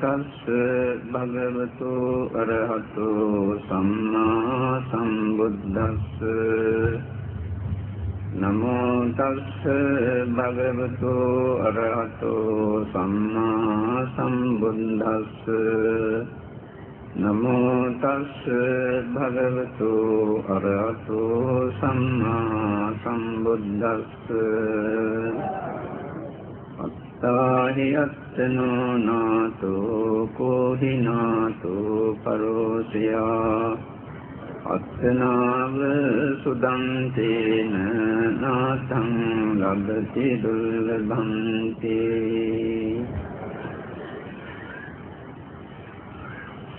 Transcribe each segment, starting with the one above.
තස්ස භගවතු අරහතෝ සම්මා සම්බුද්දස්ස. නමෝ තස්ස භගවතු අරහතෝ සම්මා සම්බුද්දස්ස. නමෝ තස්ස භගවතු අරහතෝ සම්මා සම්බුද්දස්ස. අත්තාහි අත්තනෝ නාතෝ කෝහි නාතෝ පරෝසයා අත්තනාව සුදන්තේන නාතං ලබති දුර්ලභන්ති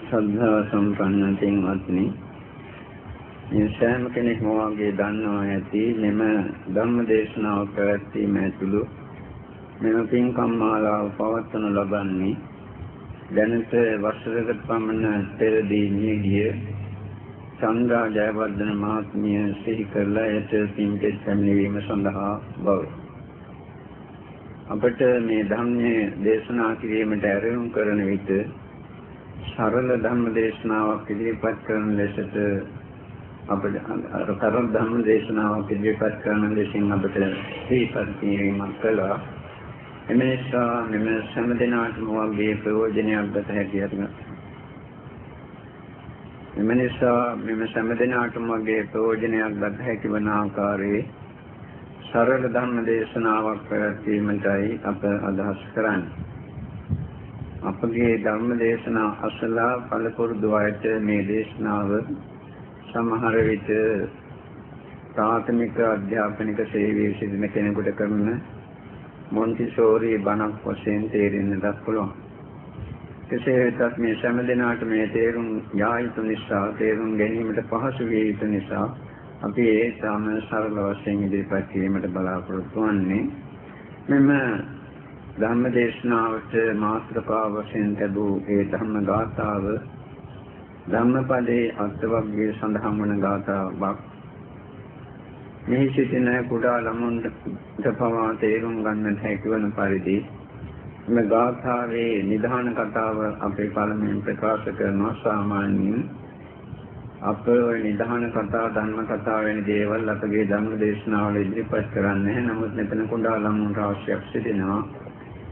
ශ්‍රද්ධා සම්පන්න තින්වත්නි මේ සෑම කෙනෙක්ම වාගේ දන්නවා ඇති මෙම ධම්ම දේශනාව පැවැත්වීම ඇතුළු මෙම පින්කම් මාලාව පවත්වනු ලබන්නේ දැනට වසරකට පමණ පෙරදී මිය ගිය චන්ද්‍රා ජයවර්ධන මහත්මිය සිහි කරලා එයට පින්කෙත් පැමිණීම සඳහා බව. අපට මේ ධම්මයේ දේශනා කිරීමට ඇරයුම් කරන විට සරල ධම්ම දේශනාවක් ඉදිරිපත් කරන ලෙසට අපිට අර කරන ධම්ම දේශනාවක් ඉදිරිපත් කරන ලෙසින් අපිට සිහිපත් කිරීමක් කළා. එම නිසා මෙම සෑම දිනකටම වගේ ප්‍රයෝජනයක් ගත හැකියට එම නිසා මෙම සෑම දිනකටම වගේ ප්‍රයෝජනයක් ගත හැකි වන ආකාරයේ සරල ධර්ම දේශනාවක් පැවැත්වීමටයි අප අදහස් කරන්නේ. අපගේ ධර්ම දේශනා අසලා පළපුරුදු අයට මේ දේශනාව සමහර විට ප්‍රාථමික අධ්‍යාපනික සේවයේ සිටින කෙනෙකුට කරන මොන්ටිසෝරි බණක් වශයෙන් තේරෙන්නට පුළුවන්. කෙසේ වෙතත් මේ සෑම දිනකට මේ තේරුම් යා යුතු නිසා තේරුම් ගැනීමට පහසු විය යුතු නිසා අපි ඒ සාම සරල වශයෙන් ඉදිරිපත් කිරීමට බලාපොරොත්තු වෙන්නේ. මෙම ධර්ම දේශනාවට මාතෘකා වශයෙන් ලැබූ ඒ ධර්ම ගාථාව ධම්මපදයේ අර්ථවර්ගයේ සඳහන් වන ගාථාවක් මෙහි සිටින කුඩා ළමුන්ට පවා තේරුම් ගන්නට හැකිවන පරිදි මේ ගාථාවේ නිධාන කතාව අපේ පළමුවෙන් ප්‍රකාශ කරනවා. සාමාන්‍යයෙන් අප නිධාන කතා ධර්ම කතා වැනි දේවල් අපගේ ධර්ම දේශනාවල ඉදිරිපත් කරන්නේ නමුත් මෙතන කුඩා ළමුන්ට අවශ්‍යක් සිටිනවා.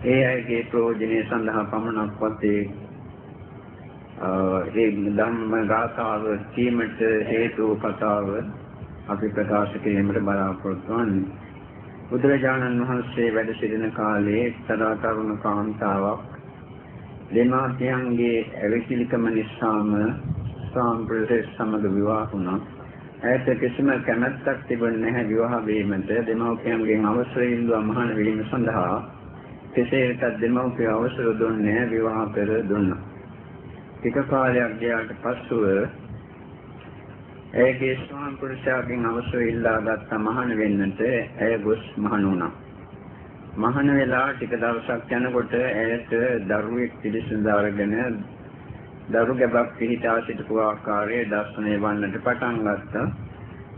ඒ අයගේ ප්‍රයෝජනය සඳහා පමණක්වත් ඒ ඒ ධම්ම ගාථාව කීමට හේතු කතාව අපි ප්‍රකාශ කිරීමට බලාපොරොත්තු වන්නේ. බුදුරජාණන් වහන්සේ වැඩ සිටින කාලේ එක්තරා තරුණ කාන්තාවක් දෙමාපියන්ගේ ඇවිසිලිකම නිසාම සාම්ප්‍රදාය සමග විවාහ වුණා. ඇයට කිසිම කැමැත්තක් තිබුණේ නැහැ විවාහ වීමට. දෙමාපියන්ගෙන් අවසර ඉල්ලුවා මහාන වීම සඳහා. කෙසේ වෙතත් දෙමව්පිය අවසර දුන්නේ විවාහ කර දුන්නා. ටික කාලයක් ගියාට පස්සුව ඇයගේ ස්වාම පුරුෂයාගෙන් අවසර ඉල්ලාගත් මහාන වෙන්නට ඇය ගොස් මහාන වුණා. මහාන වෙලා ටික දවසක් යනකොට ඇයට දරුවෙක් පිළිසඳාරගෙන දරු ගැබක් පිහිටා සිටපු ආකාරයේ දර්ශනය වන්නට පටන් ගත්තා.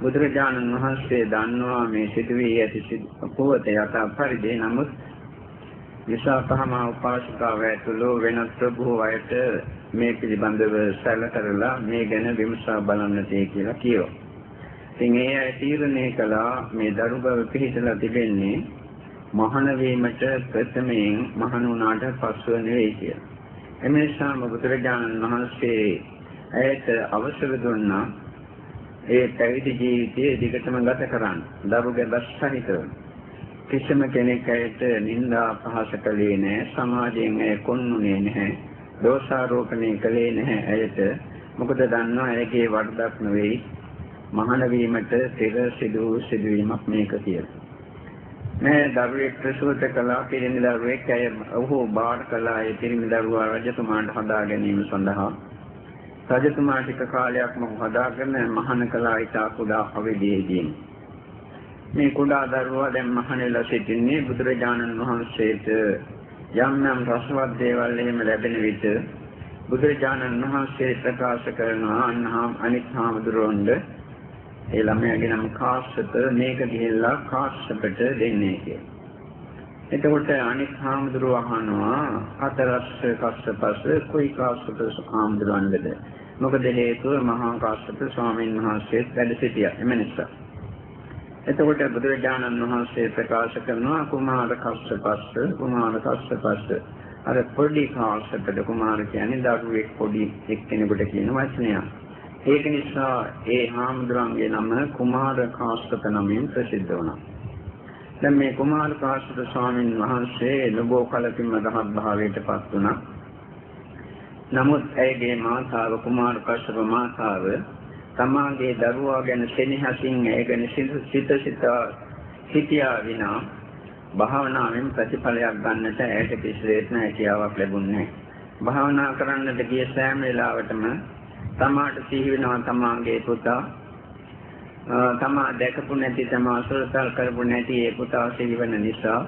බුදුරජාණන් වහන්සේ දන්නවා මේ සිදුවී ඇති පුවත යථා පරිදි නමුත් විශාකහම උපාසිකාව ඇතුළු වෙනත් ප්‍රභූ අයට මේ පිළිබඳව සැලකරලා මේ ගැන විමසා බලන්නට කියලා කියනවා. ඉතින් ඒ අය තීරණය කළා මේ දරුබව පිළිතලා තිබෙන්නේ මහාන වීමට ප්‍රථමයෙන් මහාන වුණාට පස්සුව නෙවෙයි කියලා. එමේසාම බුදුරජාණන් වහන්සේ ඇයට අවසර දුන්නා ඒ පැවිදි ජීවිතයේ දිගටම ගත කරන්න. දරුගේ බස් සහිතව. කිසිම කෙනෙක් ඇයට නිന്ദා පහස කළේ නැහැ සමාජයෙන් ඇය කොන්නුනේ නැහැ දෝෂාරෝපණය කළේ නැහැ ඇයට. මොකද දන්නවා ඇයගේ වරදක් නෙවෙයි මහාන වීමට පෙර සිදු සිදුවීමක් මේක කියලා. මේ දරුවෙක් ප්‍රසූත කළා පිරිමි දරුවෙක් ඇය ඔහු බාර කළා. ඒ පිරිමි දරුවා රජතුමාට හදා ගැනීම සඳහා. රජතුමා ටික කාලයක්ම හදාගෙන මහාන කළා ඊට කුඩා අවදීදී මේ කුඩා දරුවා දැන් මහණෙලා සිටින්නේ බුදුරජාණන් වහන්සේට. යම් යම් රසවත් දේවල් එහෙම ලැබෙන විට බුදුරජාණන් වහන්සේ ප්‍රකාශ කරනවා අන්හාම් අනිත් හාමුදුරුවන්ට ඒ ළමයාගේ නම කාශ්‍යප මේක ගිහිල්ලා කාශ්‍යපට දෙන්නේ කියලා. එතකොට අනිත් හාමුදුරුව අහනවා හතරස් කස්සපස් කුයි කාස්සප හාමුදුරුවන්ගේද මොකද හේතුව මහා කාශ්‍යප ස්වාමීන් වහන්සේ වැඩ සිටියා එම නිසා එතකොට බුදුරජාණන් වහන්සේ ප්‍රකාශ කරනවා කුමාර කස්සපස්ස කුමාර කස්සපස්ස අර පොඩි කාශ්‍යපද කුමාර කියන්නේ දරුවෙක් පොඩි එක්කෙනෙකුට කියන වචනයක්. ඒක නිසා ඒ හාමුදුරන්ගේ නම කුමාර කාශ්‍යප නමින් ප්‍රසිද්ධ වුණා. දැන් මේ කුමාර කාශ්‍යප ස්වාමීන් වහන්සේ ලබෝ කලකින්ම රහත් භාවයට පත් වුණා. නමුත් ඇයගේ මාතාව කුමාර කාශ්‍යප මාතාව තමාගේ දරුවා ගැන සෙනෙහසින් ඒ ගැන සිත සිත සිටියා විනා භාවනාවෙන් ප්‍රතිඵලයක් ගන්නට ඇයට කිසිසේත් හැකියාවක් ලැබුණේ නැහැ. භාවනා කරන්නට ගිය සෑම වෙලාවටම තමාට සිහි වෙනවා තමාගේ පුතා තමා දැකපු නැති තමා අසුරතල් කරපු නැති ඒ පුතා සිහිවන නිසා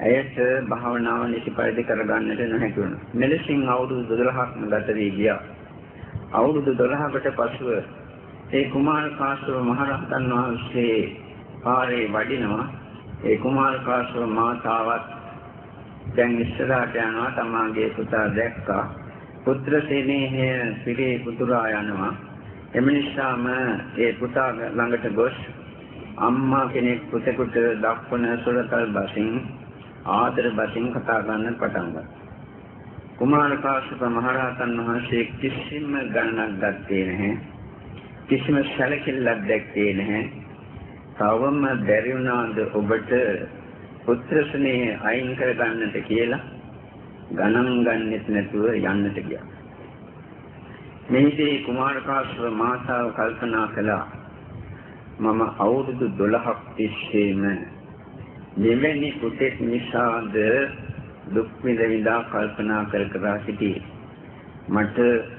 ඇයට භාවනාව නිසි පරිදි කරගන්නට නොහැකි වුණා. මෙලෙසින් අවුරුදු 12ක්ම ගත වී ගියා. අවුරුදු 12කට පසුව ඒ කුමාර කාශ්‍යප මහරහතන් වහන්සේ පාරේ වඩිනවා. ඒ කුමාර කාශ්‍යප මාතාවත් දැන් ඉස්සරහට යනවා තමාගේ පුතා දැක්කා. පුත්‍ර සේනේහය පිරේ පුතුරා යනවා. එම නිසාම ඒ පුතා ළඟට ගොස් අම්මා කෙනෙක් පුතෙකුට දක්වන සුරතල් බසින් ආදර බසින් කතා කරන්න පටන් ගත්තා. කුමාර කාශ්‍යප මහරහතන් වහන්සේ කිසිම ගණනක් ගත්තේ නැහැ. කිසිම සැලකිල්ලක් දැක්කේ නැහැ. තවම බැරි වුණාද ඔබට පුත්‍ර ස්නේහය අයින් කර ගන්නට කියලා ගණන් ගන්නෙත් නැතුව යන්නට ගියා. මේදී කුමාර කාශ්‍යප මාතාව කල්පනා කළා මම අවුරුදු 12ක් තිස්සේම මෙවැනි පුතෙක් නිසාද දුක් විඳ විඳා කල්පනා කර කර සිටියේ මට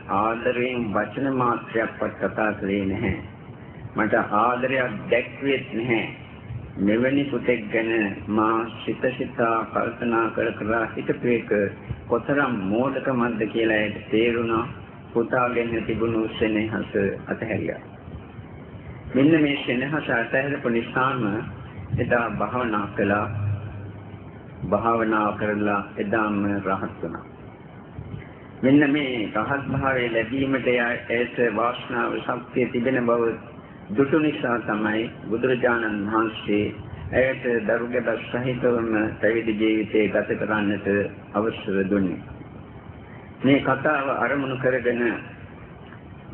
ආදරයෙන් වචන මාත්‍රයක්වත් කතා කළේ නැහැ. මට ආදරයක් දැක්වෙත් නැහැ. මෙවැනි පුතෙක් ගැන මා සිත සිතා කල්පනා කර කර හිතපු එක කොතරම් මෝඩකමක්ද කියලා ඒක තේරුණා. පුතාගෙන් තිබුණු සෙනෙහස අතහැරියා. මෙන්න මේ සෙනෙහස අතහැරපු නිසාම එදා භාවනා කළා. භාවනා කරලා එදාම රහත් වුණා. මෙන්න මේ රහත් භාවයේ ලැබීමට ඇයට වාසනාව ශක්තිය තිබෙන බව දුටු නිසා තමයි බුදුරජාණන් වහන්සේ ඇයට දරුගඩ සහිතවම පැවිදි ජීවිතය ගත කරන්නට අවසර දුන්නේ. මේ කතාව අරමුණු කරගෙන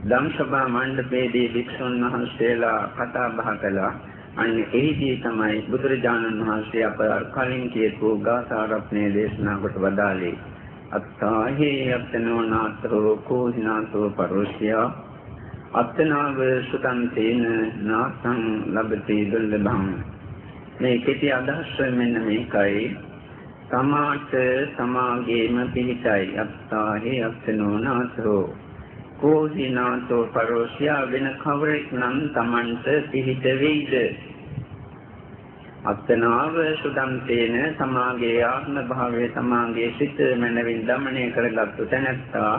ධම්සභා මණ්ඩපයේදී වික්ෂුන් වහන්සේලා කතා බහ කළා. අන්න එහිදී තමයි බුදුරජාණන් වහන්සේ අප කලින් කියපු ගාථා රත්නයේ දේශනා කොට වදාළේ. අත්තාහි අත්තනෝ නාතෝ කෝහිනාතෝ පරෝෂ්‍ය අත්තනාව සුතං තේන නාසං ලබති දුල්ලභං. මේ කෙටි අදහස් මෙන්න මේකයි. සමාත සමාගේම පිහිටයි. අත්තාහි අත්තනෝ නාතෝ කෝහිනාතෝ පරෝෂ්‍ය වෙන කවරෙක් නම් Tamanට පිහිට වෙයිද? අත්තනාව සුදම් තේන සමාගේ ආත්ම භාවය සමාගේ සිත මනවින් দমনය කරගත්තු තැනැත්තා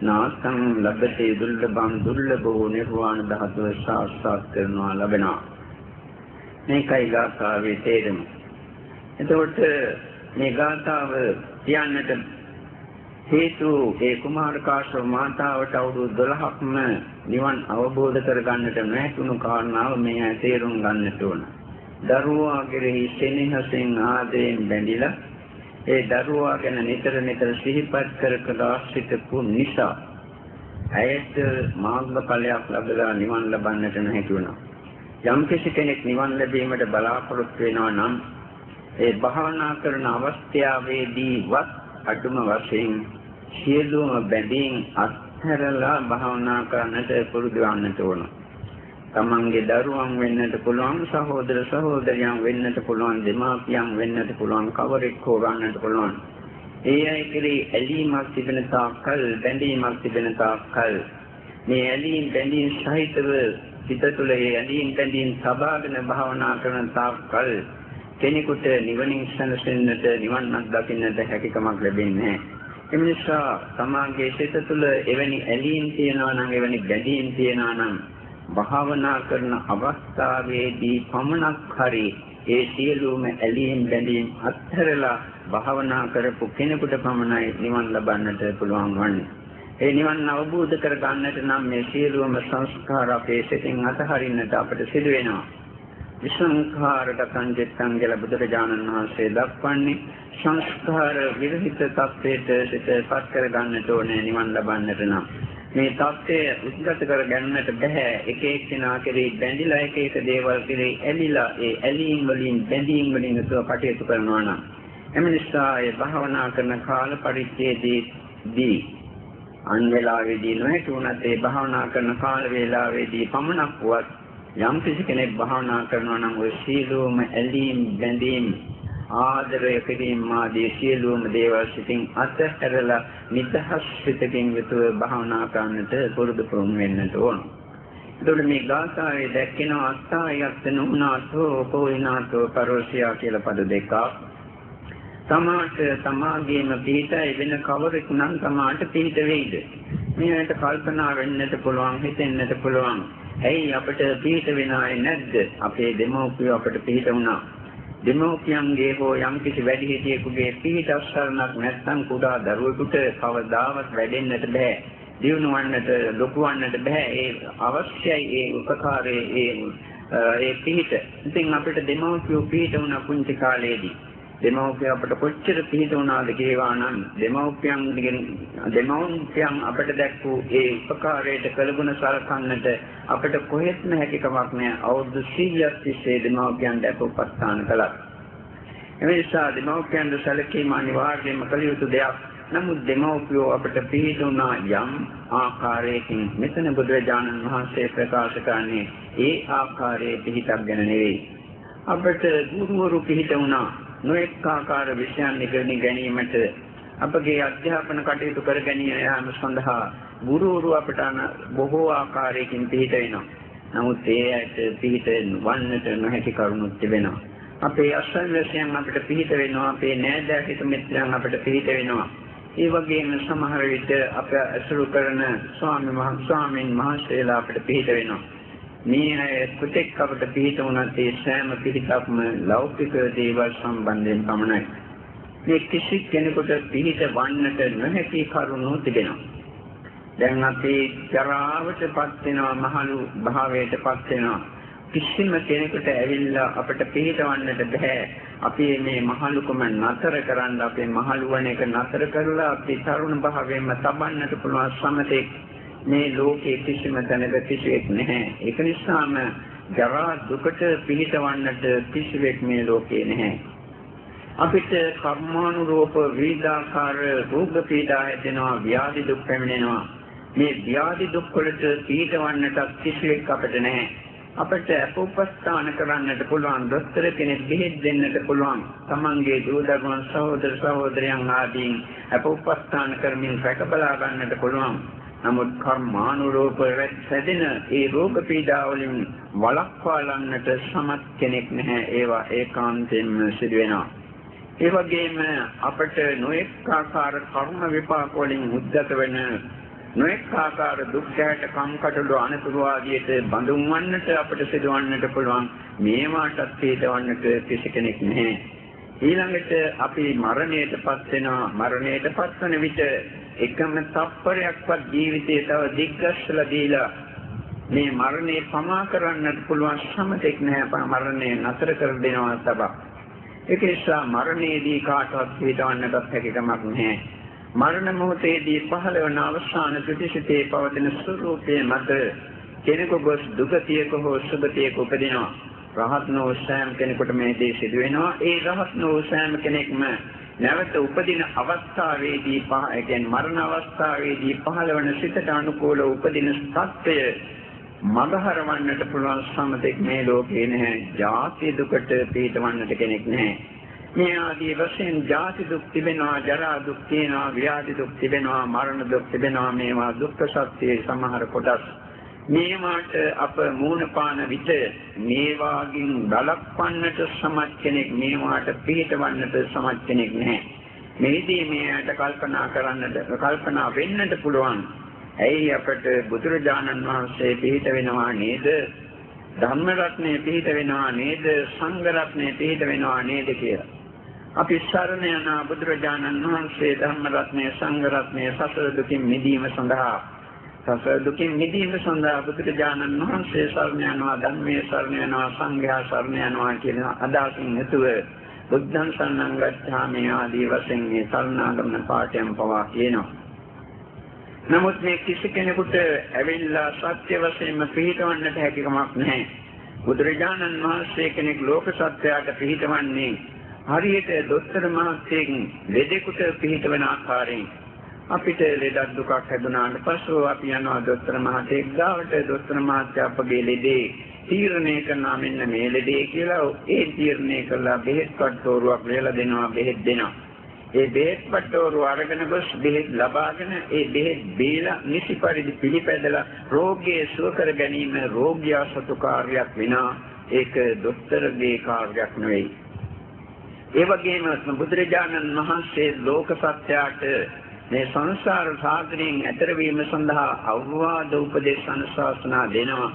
නාසං ලබ්බතේ දුර්ලභං දුර්ලභෝ නිර්වාණ ධාතුව සාක්ෂාත් කරනවා ලබනවා. මේකයි ගාථාවේ තේරුම. එතකොට මේ ගාථාව කියන්නට හේතු ඒ කුමාර කාශ්‍යප මාතාවට අවුරුදු 12ක්ම නිවන් අවබෝධ කරගන්නට නැතුණු කාරණාව මේ තේරුම් ගන්නට ඕනේ? දරුවා කෙරෙහි සෙනෙහසෙන් ආදරයෙන් බැඳිලා ඒ දරුවා ගැන නිතර නිතර සිහිපත් කර කර සිටපු නිසා ඇයට මාර්ගඵලයක් ලැබලා නිවන් ලබන්නට නොහැකි වුණා. යම් කෙනෙක් නිවන් ලැබීමට බලාපොරොත්තු වෙනවා නම් ඒ භාවනා කරන අවස්ථාවේදීවත් අඩුම වශයෙන් සියලුම බැඳීම් අත්හැරලා භාවනා කරන්නට පුරුදු වන්නට ඕන. තමන්ගේ දරුවන් වෙන්නට පුළුවන් සහෝදර සහෝදරයන් වෙන්නට පුළුවන් දෙමාපියන් වෙන්නට පුළුවන් කවරෙක් හෝ වන්නට පුළුවන්. ඒ අය කෙරෙහි ඇලීමක් තිබෙන තාක්කල් බැඳීමක් තිබෙන තාක්කල්. මේ ඇලීම් බැඳීම් සහිතව සිත තුළ ඒ ඇලීම් බැඳීම් සබාගෙන භාවනා කරන තාක්කල් කෙනෙකුට නිවනින් සැනසෙන්නට නිවන්ක් දකින්නට හැකියාවක් ලැබෙන්නේ නැහැ. එම නිසා සමාගයේ සිත තුළ එවැනි ඇලීම් තියනවා නම් එවැනි බැඳීම් තියනවා නම් භාවනා කරන අවස්ථාවේදී පමණක් හරි ඒ සියලුම ඇලීම් බැඳීම් අත්හැරලා භාවනා කරපු කෙනෙකුට පමණයි නිවන් ලබන්නට පුළුවන් වන්නේ. ඒ නිවන් අවබෝධ කර ගන්නට නම් මේ සියලුම සංස්කාර අපේ සිතින් අතහරින්නට අපට සිදු වෙනවා. විසංඛාරගතං චිත්තං කියලා බුදුරජාණන් වහන්සේ දක්වන්නේ සංස්කාර විරහිත තත්ත්වයට සිතපත් කර ගන්නට ඕනේ නිවන් ලබන්නට නම්. මේ தත්ත්වය උද්ගත කර ගන්නට බෑ. එක එක්කෙනා කෙරෙහි බැඳිලා එක එක දේවල් කෙරෙහි ඇලිලා ඒ ඇලීම් වලින් බැඳීම් වලින් යුතුව කටයුතු කරනවා නම් එම නිසා ඒ භාවනා කරන කාල පරිච්ඡේදයේදී අන් වේලාවේදී නොහැකි වුණත් ඒ භාවනා කරන කාල වේලාවේදී පමණක් වුවත් යම් කිසි කෙනෙක් භාවනා කරනවා නම් ඔය සීලෝම ඇලීම් බැඳීම් ආදරය කිරීම ආදී සියලුම දේවල් සිතින් අතහැරලා නිදහස් සිතකින් යුතුව භාවනා කරන්නට පුරුදු පුහුණු වෙන්නට ඕන. එතකොට මේ ගාථාවේ දැක්කෙන අස්ථායත් නුනාතෝ පොයිනාතෝ පරෝසියා කියලා පද දෙකක්. තමාට තමාගේම පිටයි වෙන කවරෙක් නම් තමාට පිට වෙයිද? මේකට කල්පනා වෙන්නට පුළුවන් හිතෙන්නට පුළුවන්. ඇයි අපිට පිට වෙනාවේ නැද්ද? අපේ දෙමෝපියෝ අපිට පිට වුණා. දෙමෝපියන්ගේ හෝ යම්කිසි වැඩිහිටියෙකුගේ පිහිටස්සරණක් නැත්නම් කුඩා දරුවෙකුට කවදාවත් වැඩෙන්නට බෑ. දිනුවන්නට ලොකුවන්නට බෑ. ඒ අවශ්‍යයි ඒ උපකාරයේ ඒ ඒ පිහිට. ඉතින් අපිට දෙමෝපියෝ පිහිට වුණ පුංචි කාලේදී දෙමව්පිය අපට කොච්චර පිහිට වුණාද කියවා නම් දෙමව්පියන්ගෙන් දෙමව්පියන් අපට දැක්වූ ඒ උපකාරයට කළගුණ සලකන්නට අපට කොහෙත්ම හැකියාවක් නැහැ අවුරුදු 100ක් තිස්සේ දෙමව්පියන් දැක උපස්ථාන කළා. ඒ නිසා දෙමව්පියන් සැලකීම අනිවාර්යයෙන්ම කළ යුතු දෙයක්. නමුත් දෙමව්පියෝ අපට පිළිතුරුනා යම් ආකාරයකින් මෙතන බුදුරජාණන් වහන්සේ ප්‍රකාශ කරන්නේ ඒ ආකාරයේ පිළිතක් ගැන නෙවෙයි. අපට ගුරුවරු පිළිත වුණා නොඑක ආකාර විෂයන් ඉගෙන ගැනීමට අපගේ අධ්‍යාපන කටයුතු කර ගැනීම යාම සඳහා ගුරුවරු අපට බොහෝ ආකාරයකින් පිළිට වෙනවා. නමුත් ඒ ඇයට පිළිට වන්නට නොහැකි කරුණුත් තිබෙනවා. අපේ අසල්වැසියන් අපිට පිළිට වෙනවා. අපේ නෑදෑ හිත මිත්‍රයන් අපිට පිළිට වෙනවා. ඒ වගේම සමහර විට අප අසුරු කරන ස්වාමීන් ස්වාමීන් වහන්සේලා අපිට පිළිට වෙනවා. මේ අය පුතෙක් අපට පිළිත වුණත් ඒ සෑම පිළිකක්ම ලෞකික දේවල් සම්බන්ධයෙන් පමණයි. මේ කිසි කෙනෙකුට පිළිත වන්නට නොහැකි කරුණු තිබෙනවා. දැන් අපි ජරාවටපත් වෙනවා මහලු භාවයටපත් වෙනවා. කිසිම කෙනෙකුට ඇවිල්ලා අපට පිළිතවන්නට බෑ. අපි මේ මහලුකම නතර කරන්න අපේ මහලුවන එක නතර කරලා අපි තරුණ භාවයෙන්ම තබන්නට පුළුවන් සමතේ මේ ලෝකයේ කිසිම තැනක කිසිවෙක් නැහැ. ඒක නිසාම ජරා දුකට පිළිතවන්නට කිසිවෙක් මේ ලෝකේ නැහැ. අපිට කර්මානුරූප විවිධාකාර රෝග පීඩා හැදෙනවා, ව්‍යාධි දුක් පැමිණෙනවා. මේ ව්‍යාධි දුක් වලට පිළිතවන්නට කිසිවෙක් අපිට නැහැ. අපිට අපෝපස්ථාන කරන්නට පුළුවන් දොස්තර කෙනෙක් බෙහෙත් දෙන්නට පුළුවන් තමන්ගේ දූ දරුවන් සහෝදර සහෝදරයන් ආදීන් අපෝපස්ථාන කරමින් රැක බලා ගන්නට පුළුවන් නමුත් කර්මානුරූප රැඳෙන ඒ රෝග පීඩා වලින් වළක්වා ගන්නට සමත් කෙනෙක් නැහැ ඒවා ඒකාන්තයෙන්ම සිදු වෙනවා ඒ වගේම අපට නොඑක ආකාර කර්ම විපාක වලින් උද්ගත වෙන නොඑක ආකාර දුක් ගැට කම්කටොළු අනතුරු ආදියට බඳුන් වන්නට අපට සිදුවන්නට පුළුවන් මේවාටත් හේතවන්නට කිසි කෙනෙක් නැහැ. ඊළඟට අපි මරණයටපත් වෙනවා. මරණයටපත් වන විට එකම තප්පරයක්වත් ජීවිතේ තව දිග්ගස්සලා දීලා මේ මරණය පමා කරන්නට පුළුවන් සමතෙක් නැහැ මරණය නතර කර දෙනවා තබා. ඒක නිසා මරණයේදී කාටවත් හිතවන්නටත් හැකියාවක් නැහැ. මරණ මොහොතේදී පහළ වන අවසාන ප්‍රතිශතේ පවතින ස්වરૂපයේ මත කෙනෙකු ගොස් දුගතියක හෝ සුගතියක උපදිනවා. රහත් නෝ සෑම කෙනෙකුට මේ දේ සිදු වෙනවා ඒ රහත් නෝ සෑම කෙනෙක්ම නැවත උපදින අවස්ථාවේදී පහ ඒ කියන්නේ මරණ අවස්ථාවේදී පහළවන සිතට අනුකූල උපදින සත්‍යය මගහරවන්නට පුළුවන් සමතෙක් මේ ලෝකේ නැහැ. ජාති දුකට පිටවන්නට කෙනෙක් නැහැ. මේ ආදී වශයෙන් ජාති දුක් තිබෙනවා, ජරා දුක් තියෙනවා, ව්‍යාධි දුක් තිබෙනවා, මරණ දුක් තිබෙනවා. මේවා දුක්ඛ සත්‍යයේ සමහර කොටස් මේවාට අප මූණ පාන විට මේවාගින් බලක්වන්නට සමත් කෙනෙක් මේවාට පිළිටවන්නට සමත් කෙනෙක් නැහැ. මේදී මේකට කල්පනා කරන්නට කල්පනා වෙන්නට පුළුවන්. ඇයි අපට බුදුරජාණන් වහන්සේ පිළිට වෙනවා නේද? ධර්ම රත්නේ පිහිට වෙනවා නේද සංඝ රත්නේ පිහිට වෙනවා නේද කියලා. අපි සරණ යන බුදුරජාණන් වහන්සේ ධර්ම රත්නේ සංඝ රත්නේ සසර දුකින් මිදීම සඳහා සසර දුකින් මිදීම සඳහා බුදුරජාණන් වහන්සේ සරණ යනවා ධර්මයේ සරණ යනවා සංඝයා සරණ යනවා කියන අදහසින් යුතුව බුද්ධං සරණං ගච්ඡාමි ආදී වශයෙන් මේ සරණාගමන පාඨයෙන් පවා කියනවා. නමුත් මේ කිසි කෙනෙකුට ඇවිල්ලා සත්‍ය වශයෙන්ම පිළිටවන්නට හැකියාවක් නැහැ. බුදුරජාණන් වහන්සේ කෙනෙක් ලෝක සත්‍යයට පිළිටවන්නේ හරියට දොස්තර මහත්තයෙක් ලෙඩෙකුට පිළිටවන ආකාරයෙන් අපිට ලෙඩක් දුකක් හැදුනාට පස්සෙ අපි යනවා දොස්තර මහත්තයෙක් ගාවට. දොස්තර මහත්තයා අපගේ ලෙඩේ තීරණය කරනවා මෙන්න මේ ලෙඩේ කියලා. ඒ තීරණය කළා බෙහෙත් පට්ටෝරුවක් ලියලා දෙනවා බෙහෙත් දෙනවා. ඒ බෙහෙත් පට්ටෝරුව අරගෙන ගොස් බෙහෙත් ලබාගෙන ඒ බෙහෙත් බීලා නිසි පරිදි පිළිපැදලා රෝගය සුව කර ගැනීම රෝගියා සතු කාර්යයක් විනා ඒක දොස්තරගේ කාර්යයක් නෙවෙයි. ඒ වගේම බුදුරජාණන් වහන්සේ ලෝක සත්‍යයට මේ සංසාර සාගරයෙන් එතර වීම සඳහා අවවාද උපදේශ අනුශාසනා දෙනවා.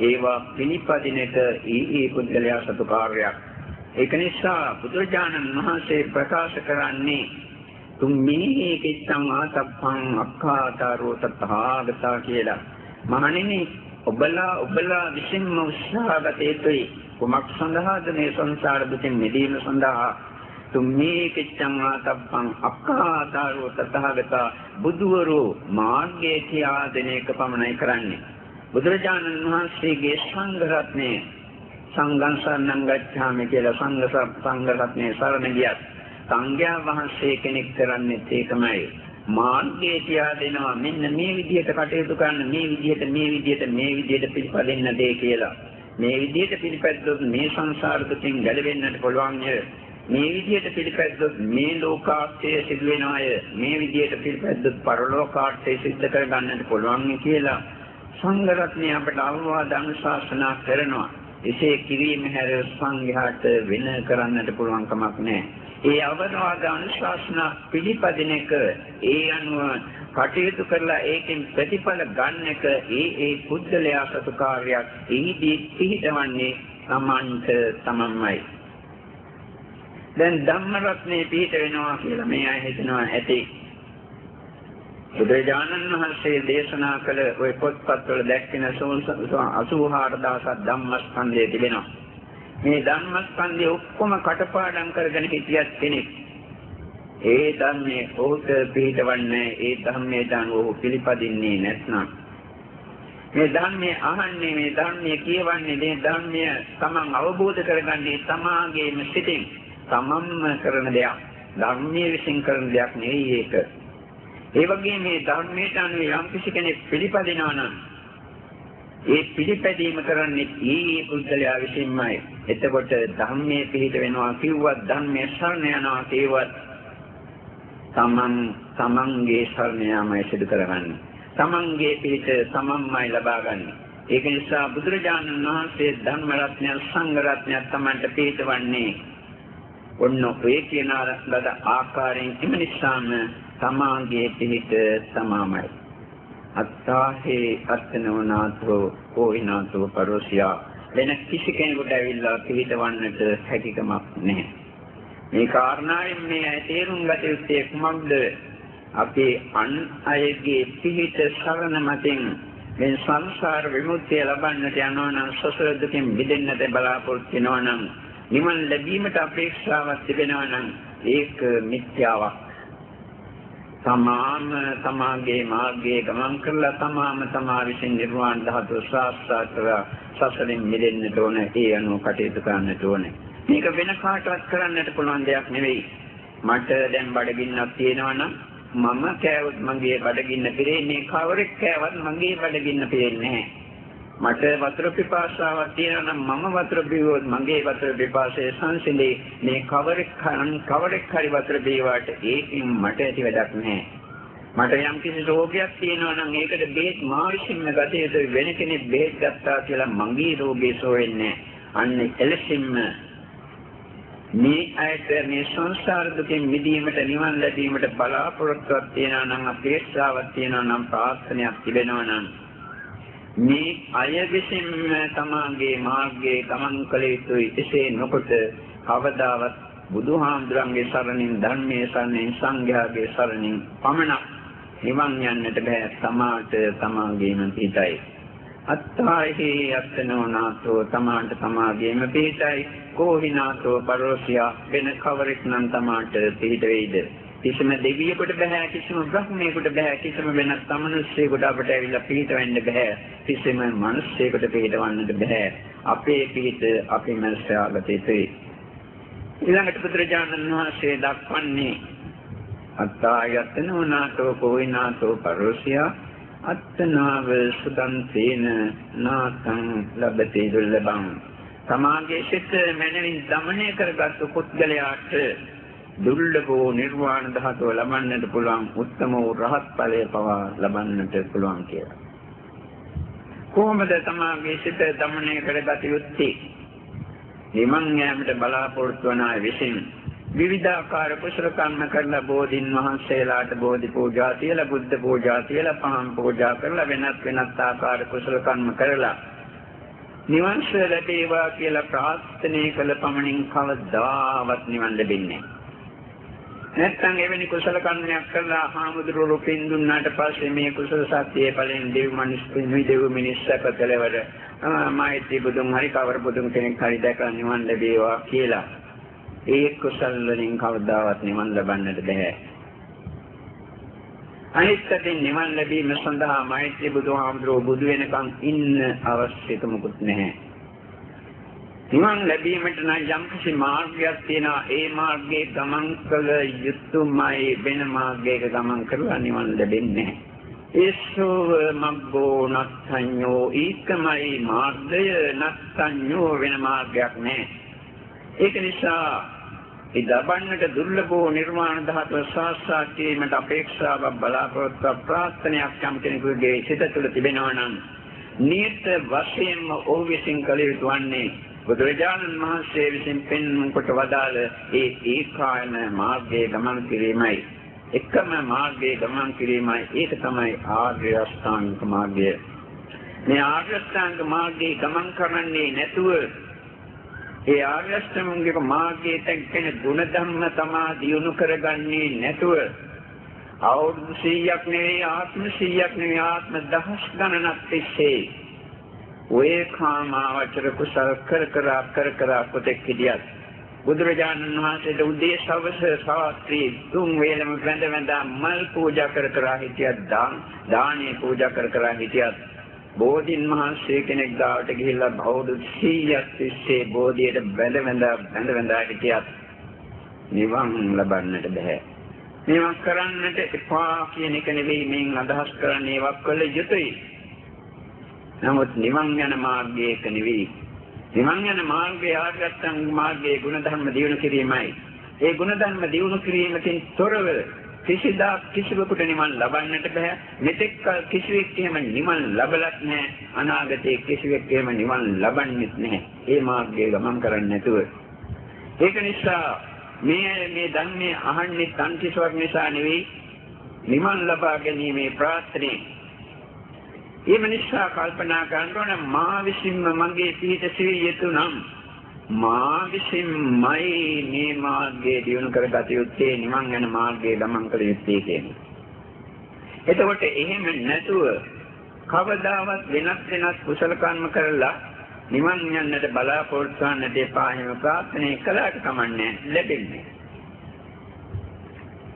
ඒවා පිළිපදින එක ඊ ඊ පුද්ගලයා සතු කාර්යයක්. ඒක නිසා බුදුරජාණන් වහන්සේ ප්‍රකාශ කරන්නේ තුම්මේ කිත්තං ආතප්පං අක්ඛාතරෝ තථාගතා කියලා. මහණෙනි ඔබලා ඔබලා විසින්ම උත්සාහගත යුතුයි. කුමක් සඳහාද මේ සංසාර දුකින් මිදීම සඳහා තුම්මේ කිච්ඡං ආතප්පං අක්ඛාතරෝ තථාගතා බුදුවරු මාර්ගයේ කියා දෙන එක පමණයි කරන්නේ. බුදුරජාණන් වහන්සේගේ සංඝ රත්නයේ සංඝං සරණං ගච්ඡාමි කියලා සංඝ සංඝ රත්නේ සරණ ගියත් සංඝයා වහන්සේ කෙනෙක් කරන්නේ ඒකමයි. මාර්ගයේ තියා දෙනවා මෙන්න මේ විදිහට කටයුතු කරන්න මේ විදිහට මේ විදිහට මේ විදිහට පිළිපදින්න දෙය කියලා. මේ විදිහට පිළිපැද්දොත් මේ සංසාර දුකින් ගැලවෙන්නට පුළුවන් මේ විදිහට පිළිපැද්දොත් මේ ලෝකාර්ථය සිදු වෙනවාය මේ විදිහට පිළිපැද්දොත් පරලෝකාර්ථය සිද්ධ කර ගන්නට පුළුවන් කියලා සංඝ රත්නය අපට අවවාද අනුශාසනා කරනවා එසේ කිරීම හැර සංඝයාට වෙන කරන්නට පුළුවන් කමක් නැහැ. ඒ අවවාද අනුශාසන පිළිපදින එක ඒ අනුව කටයුතු කරලා ඒකෙන් ප්‍රතිඵල ගන්න එක ඒ ඒ පුද්ගලයා සතු කාර්යයක් එහිදී පිළිදවන්නේ සමන්ත තමන්මයි. දැන් ධම්ම රත්නේ පිළිට වෙනවා කියලා මේ අය හිතනවා ඇති. බුදුරජාණන් වහන්සේ දේශනා කළ ওই පොත්පත්වල දැක්වෙන 84000ක් ධම්මස්කන්ධය තිබෙනවා. මේ ධම්මස්කන්ධය ඔක්කොම කටපාඩම් කරගෙන හිටියත් කෙනෙක් ඒ ධර්මයේ ඔහුට පිළිපදවන්නේ ඒ ධර්මයට අනුව ඔහු පිළිපදින්නේ නැත්නම් මේ ධර්මයේ අහන්නේ මේ ධර්මයේ කියවන්නේ මේ ධර්මය තමන් අවබෝධ කරගන්නේ තමාගේම සිතින් තමන්ම කරන දෙයක් ධර්මයේ විසින් කරන දෙයක් නෙවෙයි ඒක ඒ වගේම මේ ධර්මයට අනුව යම් කිසි කෙනෙක් පිළිපදිනවා නම් ඒ පිළිපැදීම කරන්නේ ඊ පුද්ගලයා විසින්මයි. එතකොට ධර්මයේ පිළිහිට වෙනවා කිව්වත් ධර්මයේ සරණ යනවා කියවත් තමන් තමන්ගේ සරණ යාමයි සිදු කරගන්නේ. තමන්ගේ පිළිහිට තමන්මයි ලබාගන්නේ. ඒක නිසා බුදුරජාණන් වහන්සේ ධර්ම රත්නය සංඝ රත්නය තමන්ට පිළිහිටවන්නේ ඔන්න ඔය කියන ලද ආකාරයෙන් එම නිසාම තමාගේ පිහිට තමාමයි. අත්තාහේ අත්නවනාතෝ කෝහිනාතෝ පරෝසියා වෙන කිසි කෙනෙකුට ඇවිල්ලා පිළිතවන්නට හැකියාවක් නැහැ. මේ කාරණාවෙන් මේ තේරුම් ගත යුත්තේ කුමක්ද? අපේ අන් අයගේ පිහිට සරණ මතින් මේ සංසාර විමුක්තිය ලබන්නට යනවා නම් සසර දුකින් මිදෙන්නට බලාපොරොත්තු වෙනවා නම් නිවන් ලැබීමට අපේක්ෂාවක් තිබෙනවා නම් ඒක මිත්‍යාවක්. තමාම තමාගේ මාර්ගයේ ගමන් කරලා තමාම තමා විසින් නිර්වාණ ධාතුව සාක්ෂාත් කරලා සසලින් මිදෙන්නට ඕන ඒ අනුව කටයුතු කරන්නට ඕනේ. මේක වෙන කාටවත් කරන්නට පුළුවන් දෙයක් නෙවෙයි. මට දැන් බඩගින්නක් තියෙනවා නම් මම කෑවොත් මගේ බඩගින්න පිරෙන්නේ කවරෙක් කෑවත් මගේ බඩගින්න පිරෙන්නේ නැහැ. මට වතුර පිපාසාවක් තියෙනවා නම් මම වතුර බිව්වොත් මගේ වතුර පිපාසය සංසිඳේ. මේ කවරෙක් කවරෙක් හරි වතුර බීවාට ඒකින් මට ඇති වැඩක් නැහැ. මට යම් කිසි රෝගයක් තියෙනවා නම් ඒකට බෙහෙත් මා විසින්ම ගත යුතුයි වෙන කෙනෙක් බෙහෙත් ගත්තා කියලා මගේ රෝගේ සෝවෙන්නේ අන්න එලෙසින්ම මේ ඇයට මේ සංසාර දුකෙන් මිදීමට නිවන් ලැබීමට බලාපොරොත්තුවක් තියෙනවා නම් අපේක්ෂාවක් තියෙනවා නම් ප්‍රාර්ථනාවක් තිබෙනවා නම් මේ අය විසින් තමාගේ මාර්ගයේ ගමන් කළ යුතුයි. එසේ නොකොට කවදාවත් බුදුහාමුදුරන්ගේ සරණින් ධර්මයේ සරණින් සංඝයාගේ සරණින් පමණක් නිවන් යන්නට බෑ. සමාට තමාගේම පිටයි අත්තාහි අත්තනෝනාතෝ තමාට තමාගේම පිටයි කෝහිනාතෝ පරෝසියා වෙන කවරෙක් නම් තමාට පිට වෙයිද? කිසිම දෙවියෙකුට බෑ කිසිම බ්‍රහ්මයෙකුට බෑ කිසිම වෙනත් සමනුෂ්‍යයෙකුට අපට ඇවිල්ලා පිට වෙන්න බෑ. කිසිම මිනිස්සෙකුට පිටවන්නට බෑ. අපේ පිට අපි මනසාගත යුතුයි ඊළඟට පුත්‍රජානන් වහන්සේ දක්වන්නේ අත්තායතන උනාතෝ කෝිනාතෝ පරෝසියා අත්තනාව සුදන්තේන නාතං ලබතේ දුර්ලභං. සමාගයේ සිට මනමින් දමනය කරගත් පුද්ගලයාට දුර්ලභෝ නිර්වාණ ධාතුව ලබන්නට පුළුවන් උත්තම වූ රහත් ඵලය පවා ලබන්නට පුළුවන් කියලා. කොහොමද තමාගේ සිත දමනය කරගත යුත්තේ? නිමන් යාමට බලාපොරොත්තු වන අය විසින් විවිධාකාර කුසල කර්ම කරලා බෝධින් වහන්සේලාට බෝධි පූජා තියලා බුද්ධ පූජා තියලා පහන් පූජා කරලා වෙනත් වෙනත් ආකාර කුසල කර්ම කරලා නිවන් සුව ලැබේවා කියලා ප්‍රාර්ථනා කළ පමණින් කවදාවත් නිවන් ලැබෙන්නේ නැහැ. නැත්නම් එවැනි කුසල කර්මයක් කරලා හාමුදුරුවෝ රුපින් දුන්නාට පස්සේ මේ කුසල සත්‍යයේ ඵලෙන් දෙව් මිනිස්සු දෙව් මිනිස්සක කෙලවර මායිති බුදුන් හරි කවර බුදුන් කෙනෙක් හරි දැකලා නිවන් ලැබේවා කියලා. ඒ කුසල වලින් කවදාවත් නිවන් ලබන්නට බෑ අනිත්‍යයෙන් නිවන් ලැබීම සඳහා මෛත්‍රී බුදුහාමුදුරුවෝ බුදු වෙනකන් ඉන්න අවශ්‍යකමකුත් නැහැ. නිවන් ලැබීමට නම් යම්කිසි මාර්ගයක් තියෙනවා. ඒ මාර්ගයේ ගමන් කළ යුතුමයි වෙන මාර්ගයක ගමන් කරලා නිවන් ලැබෙන්නේ නැහැ. ඒසෝව මග්ගෝ නස්සඤ්ඤෝ ඊකමයි මාර්ගය නස්සඤ්ඤෝ වෙන මාර්ගයක් නැහැ. ඒක නිසා ඒ දබන්නට දුර්ලභෝ නිර්වාණ ධාතුව සාක්ෂාත් කිරීමට අපේක්ෂාවක් බලාපොරොත්තු ප්‍රාර්ථනාවක් යම් කෙනෙකුගේ සිත තුළ තිබෙනවා නම් නියත වශයෙන්ම ඔහු විසින් කළ යුතු වන්නේ බුදුරජාණන් වහන්සේ විසින් පෙන්වන කොට වදාළ ඒ ඒකායන මාර්ගයේ ගමන් කිරීමයි. එකම මාර්ගයේ ගමන් කිරීමයි. ඒක තමයි ආර්ය අෂ්ටාංගික මාර්ගය. මේ ආර්ය අෂ්ටාංගික මාර්ගයේ ගමන් කරන්නේ නැතුව ඒ ආර්ය අෂ්ටාංගික මාර්ගයේ තැන් ගුණධර්ම තමා දියුණු කරගන්නේ නැතුව අවුරුදු 100ක් නෙවෙයි ආත්ම 100ක් නෙවෙයි ආත්ම දහස් ගණනක් තිස්සේ ඔය කාමාවචර කුසල කර කර කර කර කොටෙක් හිටියත් බුදුරජාණන් වහන්සේට උදේ සවස සාත්‍රී තුන් වේලම වැඳ වැඳ මල් පූජා කර කර හිටියත් දාන දානේ පූජා කර කර හිටියත් බෝධින් වහන්සේ කෙනෙක් ගාවට ගිහිල්ලා බෞද්ධ 100ක් තිස්සේ බෝධියට වැඳ වැඳ වැඳ වැඳ හිටියත් නිවන් ලබන්නට බෑ. මේවා කරන්නට එපා කියන එක නෙවෙයි මෙන් අදහස් කරන්නේ වක් කළ යුතුයි. නමුත් නිවන් යන මාර්ගයක නෙවෙයි. නිවන් යන මාර්ගය ආර්යසත්‍යං මාර්ගයේ ගුණධර්ම දියුණු කිරීමයි. ඒ ගුණධර්ම දියුණු කිරීමකින් තොරව කිසිදා කිසිවෙකුට නිවන් ලබන්නට බෑ. මෙතෙක් කිසිවෙක් එහෙම නිවන් ලබලත් නැහැ. අනාගතයේ කිසිවෙක් එහෙම නිවන් ලබන්නෙත් නැහැ. ඒ මාර්ගයේ ගමන් කරන්නේ නැතුව. ඒක නිසා මේ මේ ධර්මයේ අහන්නේ තන් කිසිවක් නිසා නෙවෙයි. නිවන් ලබා ගැනීමේ ප්‍රාර්ථනාවයි ඒ මිනිස්සා කල්පනා කරනකොට මා විසින්ම මගේ පිහිට සිවිය යුතු නම් මා විසින්මයි මේ මාර්ගයේ දියුණු කරගත යුත්තේ නිවන් යන මාර්ගයේ ගමන් කළ යුත්තේ කියන්නේ. එතකොට එහෙම නැතුව කවදාවත් වෙනස් වෙනස් කුසල කර්ම කරලා නිවන් යන්නට බලාපොරොත්තු වන්නට එපා එහෙම ප්‍රාර්ථනා කළාට කමන්නේ ලැබෙන්නේ.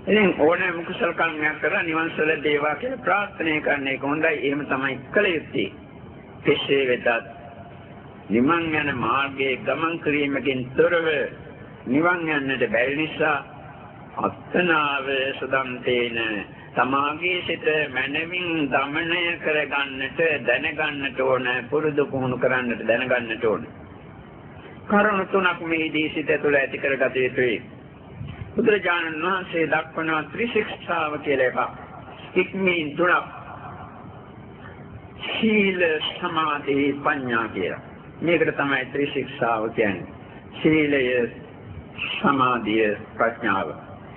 ඉතින් ඕනෑම කුසල කර්මයක් කරලා නිවන් සුව ලැබේවා කියලා ප්‍රාර්ථනා කරන එක හොඳයි. එහෙම තමයි කළ යුත්තේ. කෙසේ වෙතත් නිවන් යන මාර්ගයේ ගමන් කිරීමකින් තොරව නිවන් යන්නට බැරි නිසා අත්තනාව සදන්තේන තමාගේ සිත මනමින් দমনය කරගන්නට දැනගන්නට ඕන පුරුදු පුහුණු කරන්නට දැනගන්නට ඕන කරුණු තුනක් මේ දී සිත තුළ ඇති කරගත යුතුයි බුදුරජාණන් වහන්සේ දක්වනවා ත්‍රිශික්ෂාව කියලා එකක්. ඉක්මීන් තුනක්. සීල සමාධි ප්‍රඥා කියලා. මේකට තමයි ත්‍රිශික්ෂාව කියන්නේ. සීලය සමාධිය ප්‍රඥාව.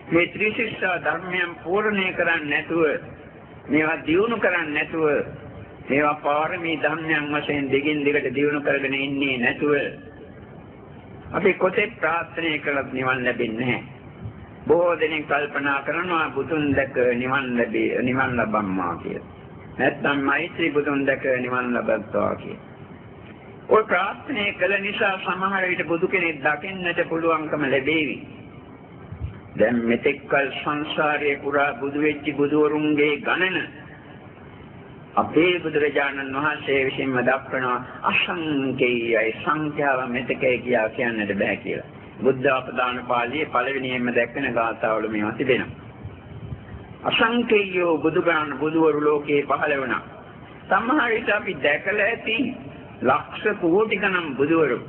මේ ත්‍රිශික්ෂා ධර්මයන් පූර්ණේ කරන්නේ නැතුව මේවා දියුණු කරන්නේ නැතුව මේවා පාරමී ධර්මයන් වශයෙන් දිගින් දිගට දියුණු කරගෙන ඉන්නේ නැතුව අපි කොතෙක් ප්‍රාර්ථනා කළත් නිවන් ලැබෙන්නේ නැහැ. බොහෝ දෙනෙක් කල්පනා කරනවා බුදුන් දැක නිවන් ලැබේ නිවන් ලබම්මා කියලා. නැත්නම් මෛත්‍රී බුදුන් දැක නිවන් ලබත්වා කියලා. ඔය ප්‍රාර්ථනා කළ නිසා සමහර විට බුදු කෙනෙක් දකින්නට පුළුවන්කම ලැබේවි. දැන් මෙතෙක්කල් සංසාරයේ පුරා බුදු වෙච්ච බුදුවරුන්ගේ ගණන අපේ බුදුරජාණන් වහන්සේ විසින්ම දක්වනවා අසංකේයයි සංඛ්‍යාව මෙතකයි කියා කියන්නට බෑ කියලා. බුද්ධ අපදාන පාළියේ පළවෙනියෙන්ම දැක්වෙන ගාථාවල මේවා තිබෙනවා. අසංකේයෝ බුදුගාන බුදුවරු ලෝකේ පහළ වුණා. සමහර විට අපි දැකලා ඇති ලක්ෂ කෝටි ගණන් බුදුවරු.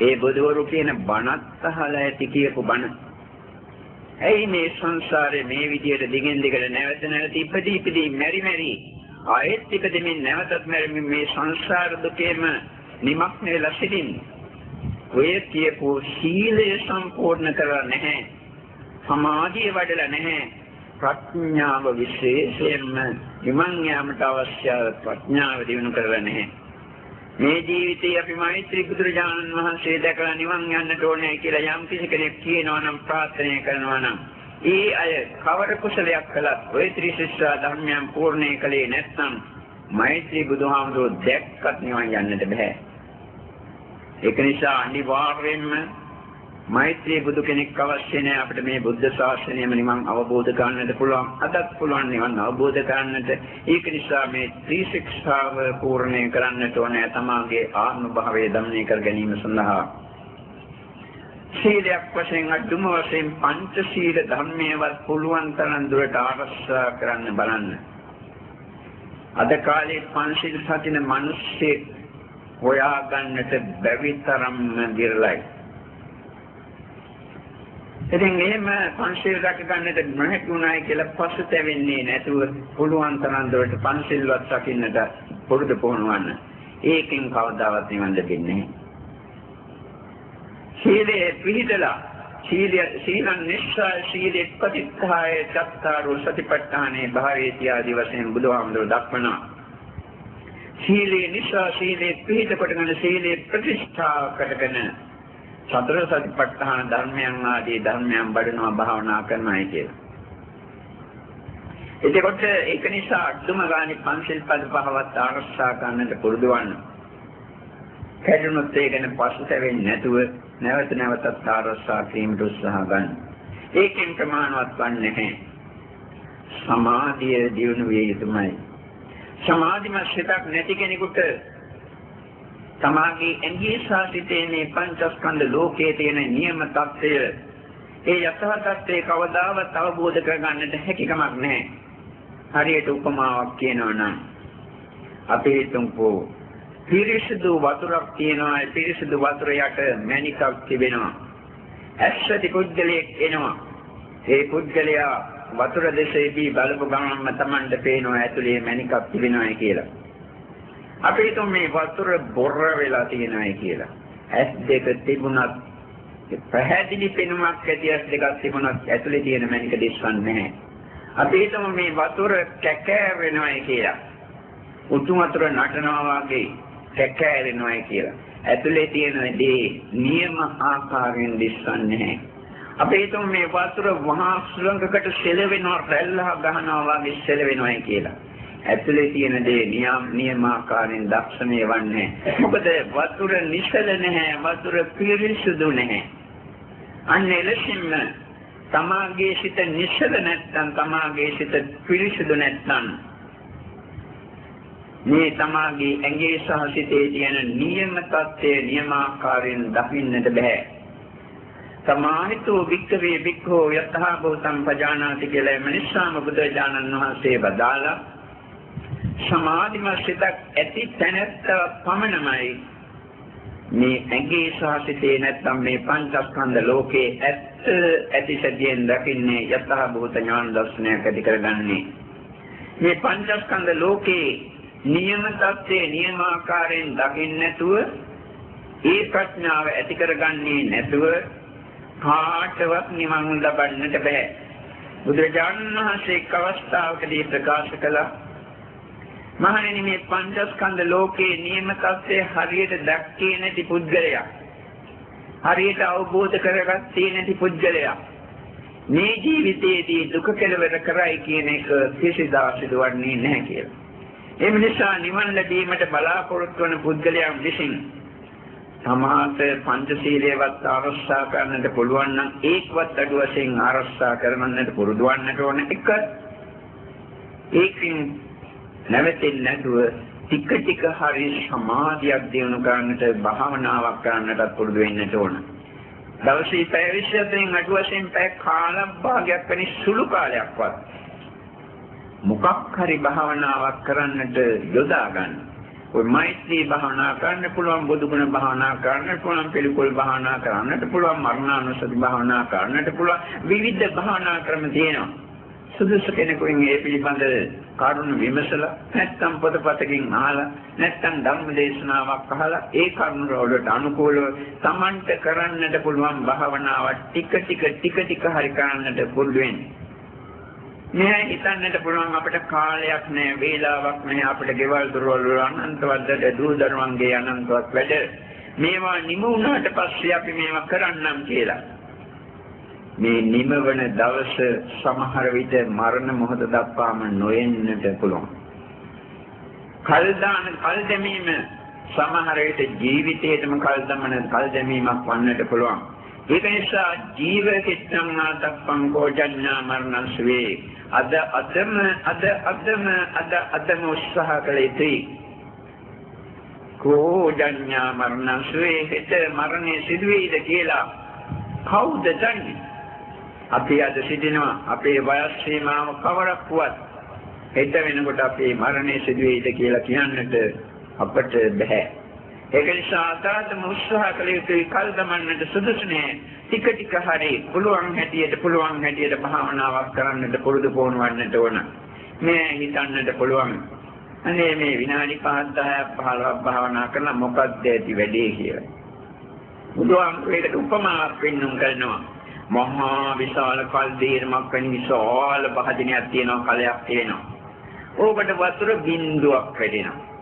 ඒ බුදුවරු කියන බණත් අහලා ඇති කියපු බණ ඇයි මේ සංසාරේ මේ විදියට දිගින් දිගට නැවත නැවත ඉපදී ඉපදී මෙරි මෙරි ආයෙත් ඉපදෙමින් නැවතත් මෙරි මේ සංසාර දුකේම නිමග්න වෙලා සිටින්නේ. ඔය කියපු සීලය සම්පූර්ණ කරලා නැහැ. සමාධිය වඩලා නැහැ. ප්‍රඥාව විශේෂයෙන්ම විමන් යාමට අවශ්‍ය ප්‍රඥාව දිනු කරලා නැහැ. මේ ජීවිතේ අපි මෛත්‍රී බුදුරජාණන් වහන්සේ දැකලා නිවන් යන්නට ඕනේ කියලා යම් කිසි කෙනෙක් කියනවා නම් ප්‍රාර්ථනා කරනවා නම් ඒ අය කවර කුසලයක් කළත් ওই ත්‍රිශිෂ්ඨ ධර්මයන් පූර්ණේ කළේ නැත්නම් මෛත්‍රී බුදුහාමුදුරුවෝ දැක්කත් නිවන් යන්නට බෑ. ඒක නිසා අනිවාර්යයෙන්ම මෛත්‍රී බුදු කෙනෙක් අවශ්‍ය නැහැ අපිට මේ බුද්ධ ශාසනයම නිවන් අවබෝධ කරගන්නට පුළුවන්. අදත් පුළුවන් නිවන් අවබෝධ කරගන්නට ඒක නිසා මේ ත්‍රිශික්ෂාව පූර්ණේ කරන්නට ඕනේ තමාගේ ආත්ම භාවය දමනය කර ගැනීම සඳහා. සීලයක් වශයෙන් අදුම වශයෙන් පංච සීල ධර්මයේවත් පුළුවන් තරම් දුරට ආරක්ෂා කරන්න බලන්න. අද කාලේ පංචශීල සතින මිනිස්සේ හොයා ගන්නට බැරි තරම්ම විරලයි ඉතින් එහෙම පංචශීල රැක ගන්නට නොහැකි වුණායි කියලා පසුතැවෙන්නේ නැතුව පුළුවන් තරම් දුරට පංචශීලවත් රකින්නට පුරුදු පුහුණුවන්න. ඒකෙන් කවදාවත් නිවන් ලැබෙන්නේ නැහැ. සීලේ පිළිදලා සීල සීලං නිස්සාර සීලේ ප්‍රතිත්ථාය චත්තාරෝ සතිපට්ඨානේ භාවේති ආදි වශයෙන් බුදුහාමුදුරුවෝ දක්වනවා. සීලේ නිසා සීලේ පිළිද කොටගෙන සීලේ ප්‍රතිෂ්ඨා කරගෙන සතර සතිපට්ඨාන ධර්මයන් ආදී ධර්මයන් බඩනවා භාවනා කරනවායි කියලා. එතකොට ඒක නිසා අදුම ගානේ පංචිල් පද පහවත් ආරක්ෂා ගන්නට පුරුදු වන්න. කැඩුනොත් ඒ ගැන පසුතැවෙන්නේ නැතුව නැවත නැවතත් ආරක්ෂා කිරීමට උත්සාහ ගන්න. ඒකෙන් ප්‍රමාණවත් වන්නේ නැහැ. සමාධිය දියුණු විය යුතුමයි. සමාධිමත් සිතක් නැති කෙනෙකුට තමාගේ ඇඟේ සාසිතේ මේ පංචස්කන්ධ ලෝකයේ තියෙන නියම தත්ත්වය ඒ යථා තත්ත්වය කවදාවත් අවබෝධ කරගන්නට හැකියාවක් නැහැ. හරියට උපමාවක් කියනවා නම් අපි හිතමුකෝ පිරිසිදු වතුරක් තියෙනවා ඒ පිරිසිදු වතුර යට මණිකක් තිබෙනවා. ඇස්සති පුද්ගලයෙක් එනවා. ඒ පුද්ගලයා වතුර දෙසේදී බලපු ගමන්ම Tamanට පේනවා ඇතුලේ මණිකක් තිබෙනවා කියලා. අපි හිතමු මේ වතුර බොර වෙලා තියෙනවායි කියලා. ඇස් දෙක තිබුණත් පැහැදිලි පෙනුමක් ඇති ඇස් දෙකක් තිබුණත් ඇතුලේ තියෙන මණික දිස්වන්නේ නැහැ. අපි හිතමු මේ වතුර කැකෑ වෙනවායි කියලා. උතුම් වතුර නටනවා වගේ කැකෑ වෙනවායි කියලා. ඇතුලේ තියෙන දේ නියම ආකාරයෙන් දිස්වන්නේ නැහැ. අපි හිතමු මේ වතුර වහා සුළඟකට සෙලවෙනවා රැල්ලහ ගහනවා වගේ සෙලවෙනවායි කියලා. ඇතුලේ තියෙන දේ නියම් නියමාකාරයෙන් දක්ෂණය වන්නේ. මොකද වතුර නිසල නැහැ, වතුර පිරිසුදු නැහැ. අන්න එලෙසින්ම තමාගේ සිත නිසල නැත්නම් තමාගේ සිත පිරිසුදු නැත්නම් මේ තමාගේ ඇඟේ සහ සිතේ තියෙන නියම தත්ත්වය නියමාකාරයෙන් දකින්නට බෑ. සමාහිතෝ වික්කවේ වික්ඛෝ යතහ භූතං පජානාති කියලා මනිස්සාම බුදුජානන් වහන්සේ වදාලා සමාධිමත් සිතක් ඇති තැනැත්ත පමණමයි. මේ ඇඟේ සාසිතේ නැත්නම් මේ පංචස්කන්ධ ලෝකේ ඇත්ත ඇති සැටියෙන් දකින්නේ යතහ භූත ඥාන දර්ශනයක් ඇති කරගන්නේ. මේ පංචස්කන්ධ ලෝකේ නියම தත්ත්වයේ නියමාකාරයෙන් දකින්න නැතුව ඒ ප්‍රඥාව ඇති කරගන්නේ නැතුව කාටවත් නිවන් ලබන්නට බෑ බුදුරජාණන් වහන්සේ එක් අවස්ථාවකදී ප්‍රකාශ කළා මහණෙනි මේ පංචස්කන්ධ ලෝකයේ නියම තත්ත්වය හරියට දැක්කේ නැති පුද්ගලයා. හරියට අවබෝධ කරගත්තේ නැති පුද්ගලයා. මේ ජීවිතයේදී දුක කෙලවර කරයි කියන එක කිසිදා සිදුවන්නේ නැහැ කියලා. ඒ නිසා නිවන් ලැබීමට බලාපොරොත්තු වන පුද්ගලයන් විසින් සමාත පංචශීලයේවත් ආරක්ෂා කරන්නට පුළුවන් නම් ඒකවත් අඩු වශයෙන් ආරක්ෂා කරගන්නට පුරුදු වන්නට ඕන එක ඒකින් නැවතෙන්නේ නැතුව ටික ටික හරි සමාධියක් දිනු කරන්නට භාවනාවක් කරන්නටත් පුරුදු වෙන්නට ඕන. දවසේ පැය 20 අඩු වශයෙන් පැය කාලක් භාගයක් වෙන සුළු කාලයක්වත් මොකක් හරි භාවනාවක් කරන්නට යොදා ගන්න. ඔය මෛත්‍රී භාවනා කරන්න පුළුවන් බුදුගුණ භාවනා කරන්න පුළුවන් පිළිකුල් භාවනා කරන්නට පුළුවන් මරණානුසති භාවනා කරන්නට පුළුවන් විවිධ භාවනා ක්‍රම තියෙනවා. සුදුසු කෙනෙකුගෙන් ඒ පිළිබඳ කරුණු විමසලා නැත්නම් පොතපතකින් අහලා නැත්නම් ධම්ම දේශනාවක් අහලා ඒ කරුණු වලට අනුකූලව Tamanට කරන්නට පුළුවන් භාවනාවක් ටික ටික ටික ටික හරි කරන්නට පුරුදු වෙන්නේ මෙහා හිතන්නට පුළුවන් අපිට කාලයක් නැහැ, වේලාවක් නැහැ, අපිට ගෙවල් දොරවල් වල අනන්තවත් දූ දරුවන්ගේ අනන්තවත් වැඩ. මේවා නිම වුණාට පස්සේ අපි මේවා කරන්නම් කියලා. මේ නිමවන දවස සමහර විට මරණ මොහොත දක්වාම නොයෙන්නට පුළුවන්. කල් දාන කල් දැමීම සමහර විට ජීවිතේටම කල් දමන කල් දැමීමක් වන්නට පුළුවන්. ඒක නිසා ජීව කිත්තං ආතප්පං කෝජඤ්ඤා මරණස්වේ අද අදම අද අදම අද අදම උත්සාහ කළ යුතුයි. කෝජඤ්ඤා මරණස්වේ හිත මරණය සිදුවේද කියලා කවුද දන්නේ? අපි අද සිටිනවා අපේ වයස් සීමාව කවරක් වුවත් හෙට වෙනකොට අපේ මරණය සිදුවේද කියලා කියන්නට අපට බෑ. ඒක නිසා අදාතම උත්සාහ කළ යුතුයි කල් දමන්නට සුදුසු නෑ. ටික ටික හරි පුළුවන් හැටියට පුළුවන් හැටියට භාවනාවක් කරන්නට පුරුදු පුහුණුවන්නට ඕන. මේ හිතන්නට පුළුවන්. අනේ මේ විනාඩි 5 10ක් 15ක් භාවනා කරලා මොකක්ද ඇති වෙන්නේ කියලා. බුදුහාමුදුරේකට උපමාවක් පෙන්වන්න කරනවා. මහා විශාල කල් දීර්මක් වෙන විශාල භාජනයක් තියෙනවා කලයක් තියෙනවා. ඕකට වතුර බින්දුවක් වැටෙනවා.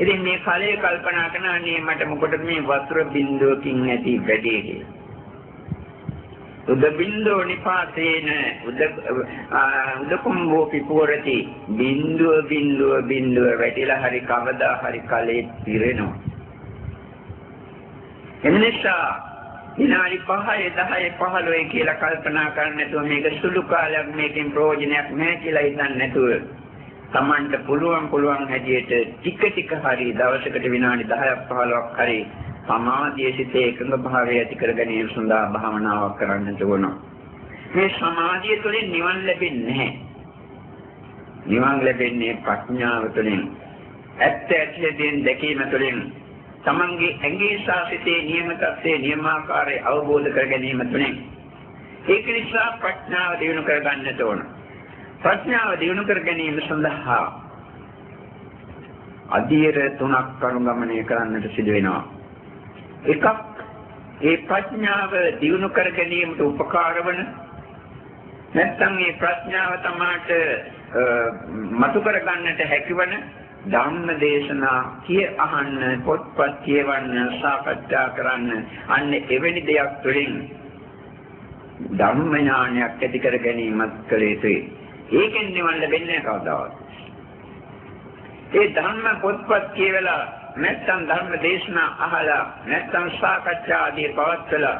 ඉතින් මේ ඵලයේ කල්පනා කරන අනේ මට මොකටද මේ වතුර බින්දුවකින් ඇති වැඩේ කියලා. උද බින්දුව නිපාතේන උද උදකුම්බෝ පිපුරති බින්දුව බින්දුව බින්දුව වැටිලා හරි කවදා හරි කලේ පිරෙනවා. එනිසා විනාඩි 5 10 15 කියලා කල්පනා කරන්නේ නැතුව මේක සුළු කාලයක් මේකෙන් ප්‍රයෝජනයක් නැහැ කියලා හිතන්නේ නැතුව Tamanට පුළුවන් පුළුවන් හැටියට ටික ටික හරි දවසකට විනාඩි 10ක් 15ක් හරි සමාධියේ සිටේ එකඟ භාවය ඇති කර ගැනීම සඳහා භාවනාවක් කරන්නට ඕන. මේ සමාධිය තුළින් නිවන් ලැබෙන්නේ නැහැ. නිවන් ලැබෙන්නේ ප්‍රඥාව තුළින්. ඇත්ත ඇත්තෙන් දැකීම තුළින් තමන්ගේ ඇඟේ සාසිතේ නියම තත්ත්වයේ නියමාකාරය අවබෝධ කර ගැනීම තුළින් ඒක නිසා ප්‍රඥාව දිනු කර ගන්නට ඕන. ප්‍රඥාව දිනු කර ගැනීම සඳහා අධීර තුනක් අනුගමනය කරන්නට සිදු වෙනවා. එකක් ඒ ප්‍රඥාව දිනු කර ගැනීමට උපකාර වන නැත්නම් මේ ප්‍රඥාව තමාට මතු කර ගන්නට හැකිවන ධම්ම දේශනා කිය අහන්න පොත්පත් කියවන්න සාකච්ඡා කරන්න අන්න එවැනි දෙයක් තුළින් ධම්ම ඥානයක් ඇති කර ගැනීමත් කළ යුතුයි. ඒකෙන් නිවන් ලැබෙන්නේ කවදාවත්. ඒ ධර්ම පොත්පත් කියවලා නැත්නම් ධර්ම දේශනා අහලා නැත්නම් සාකච්ඡා ආදී පවත්වලා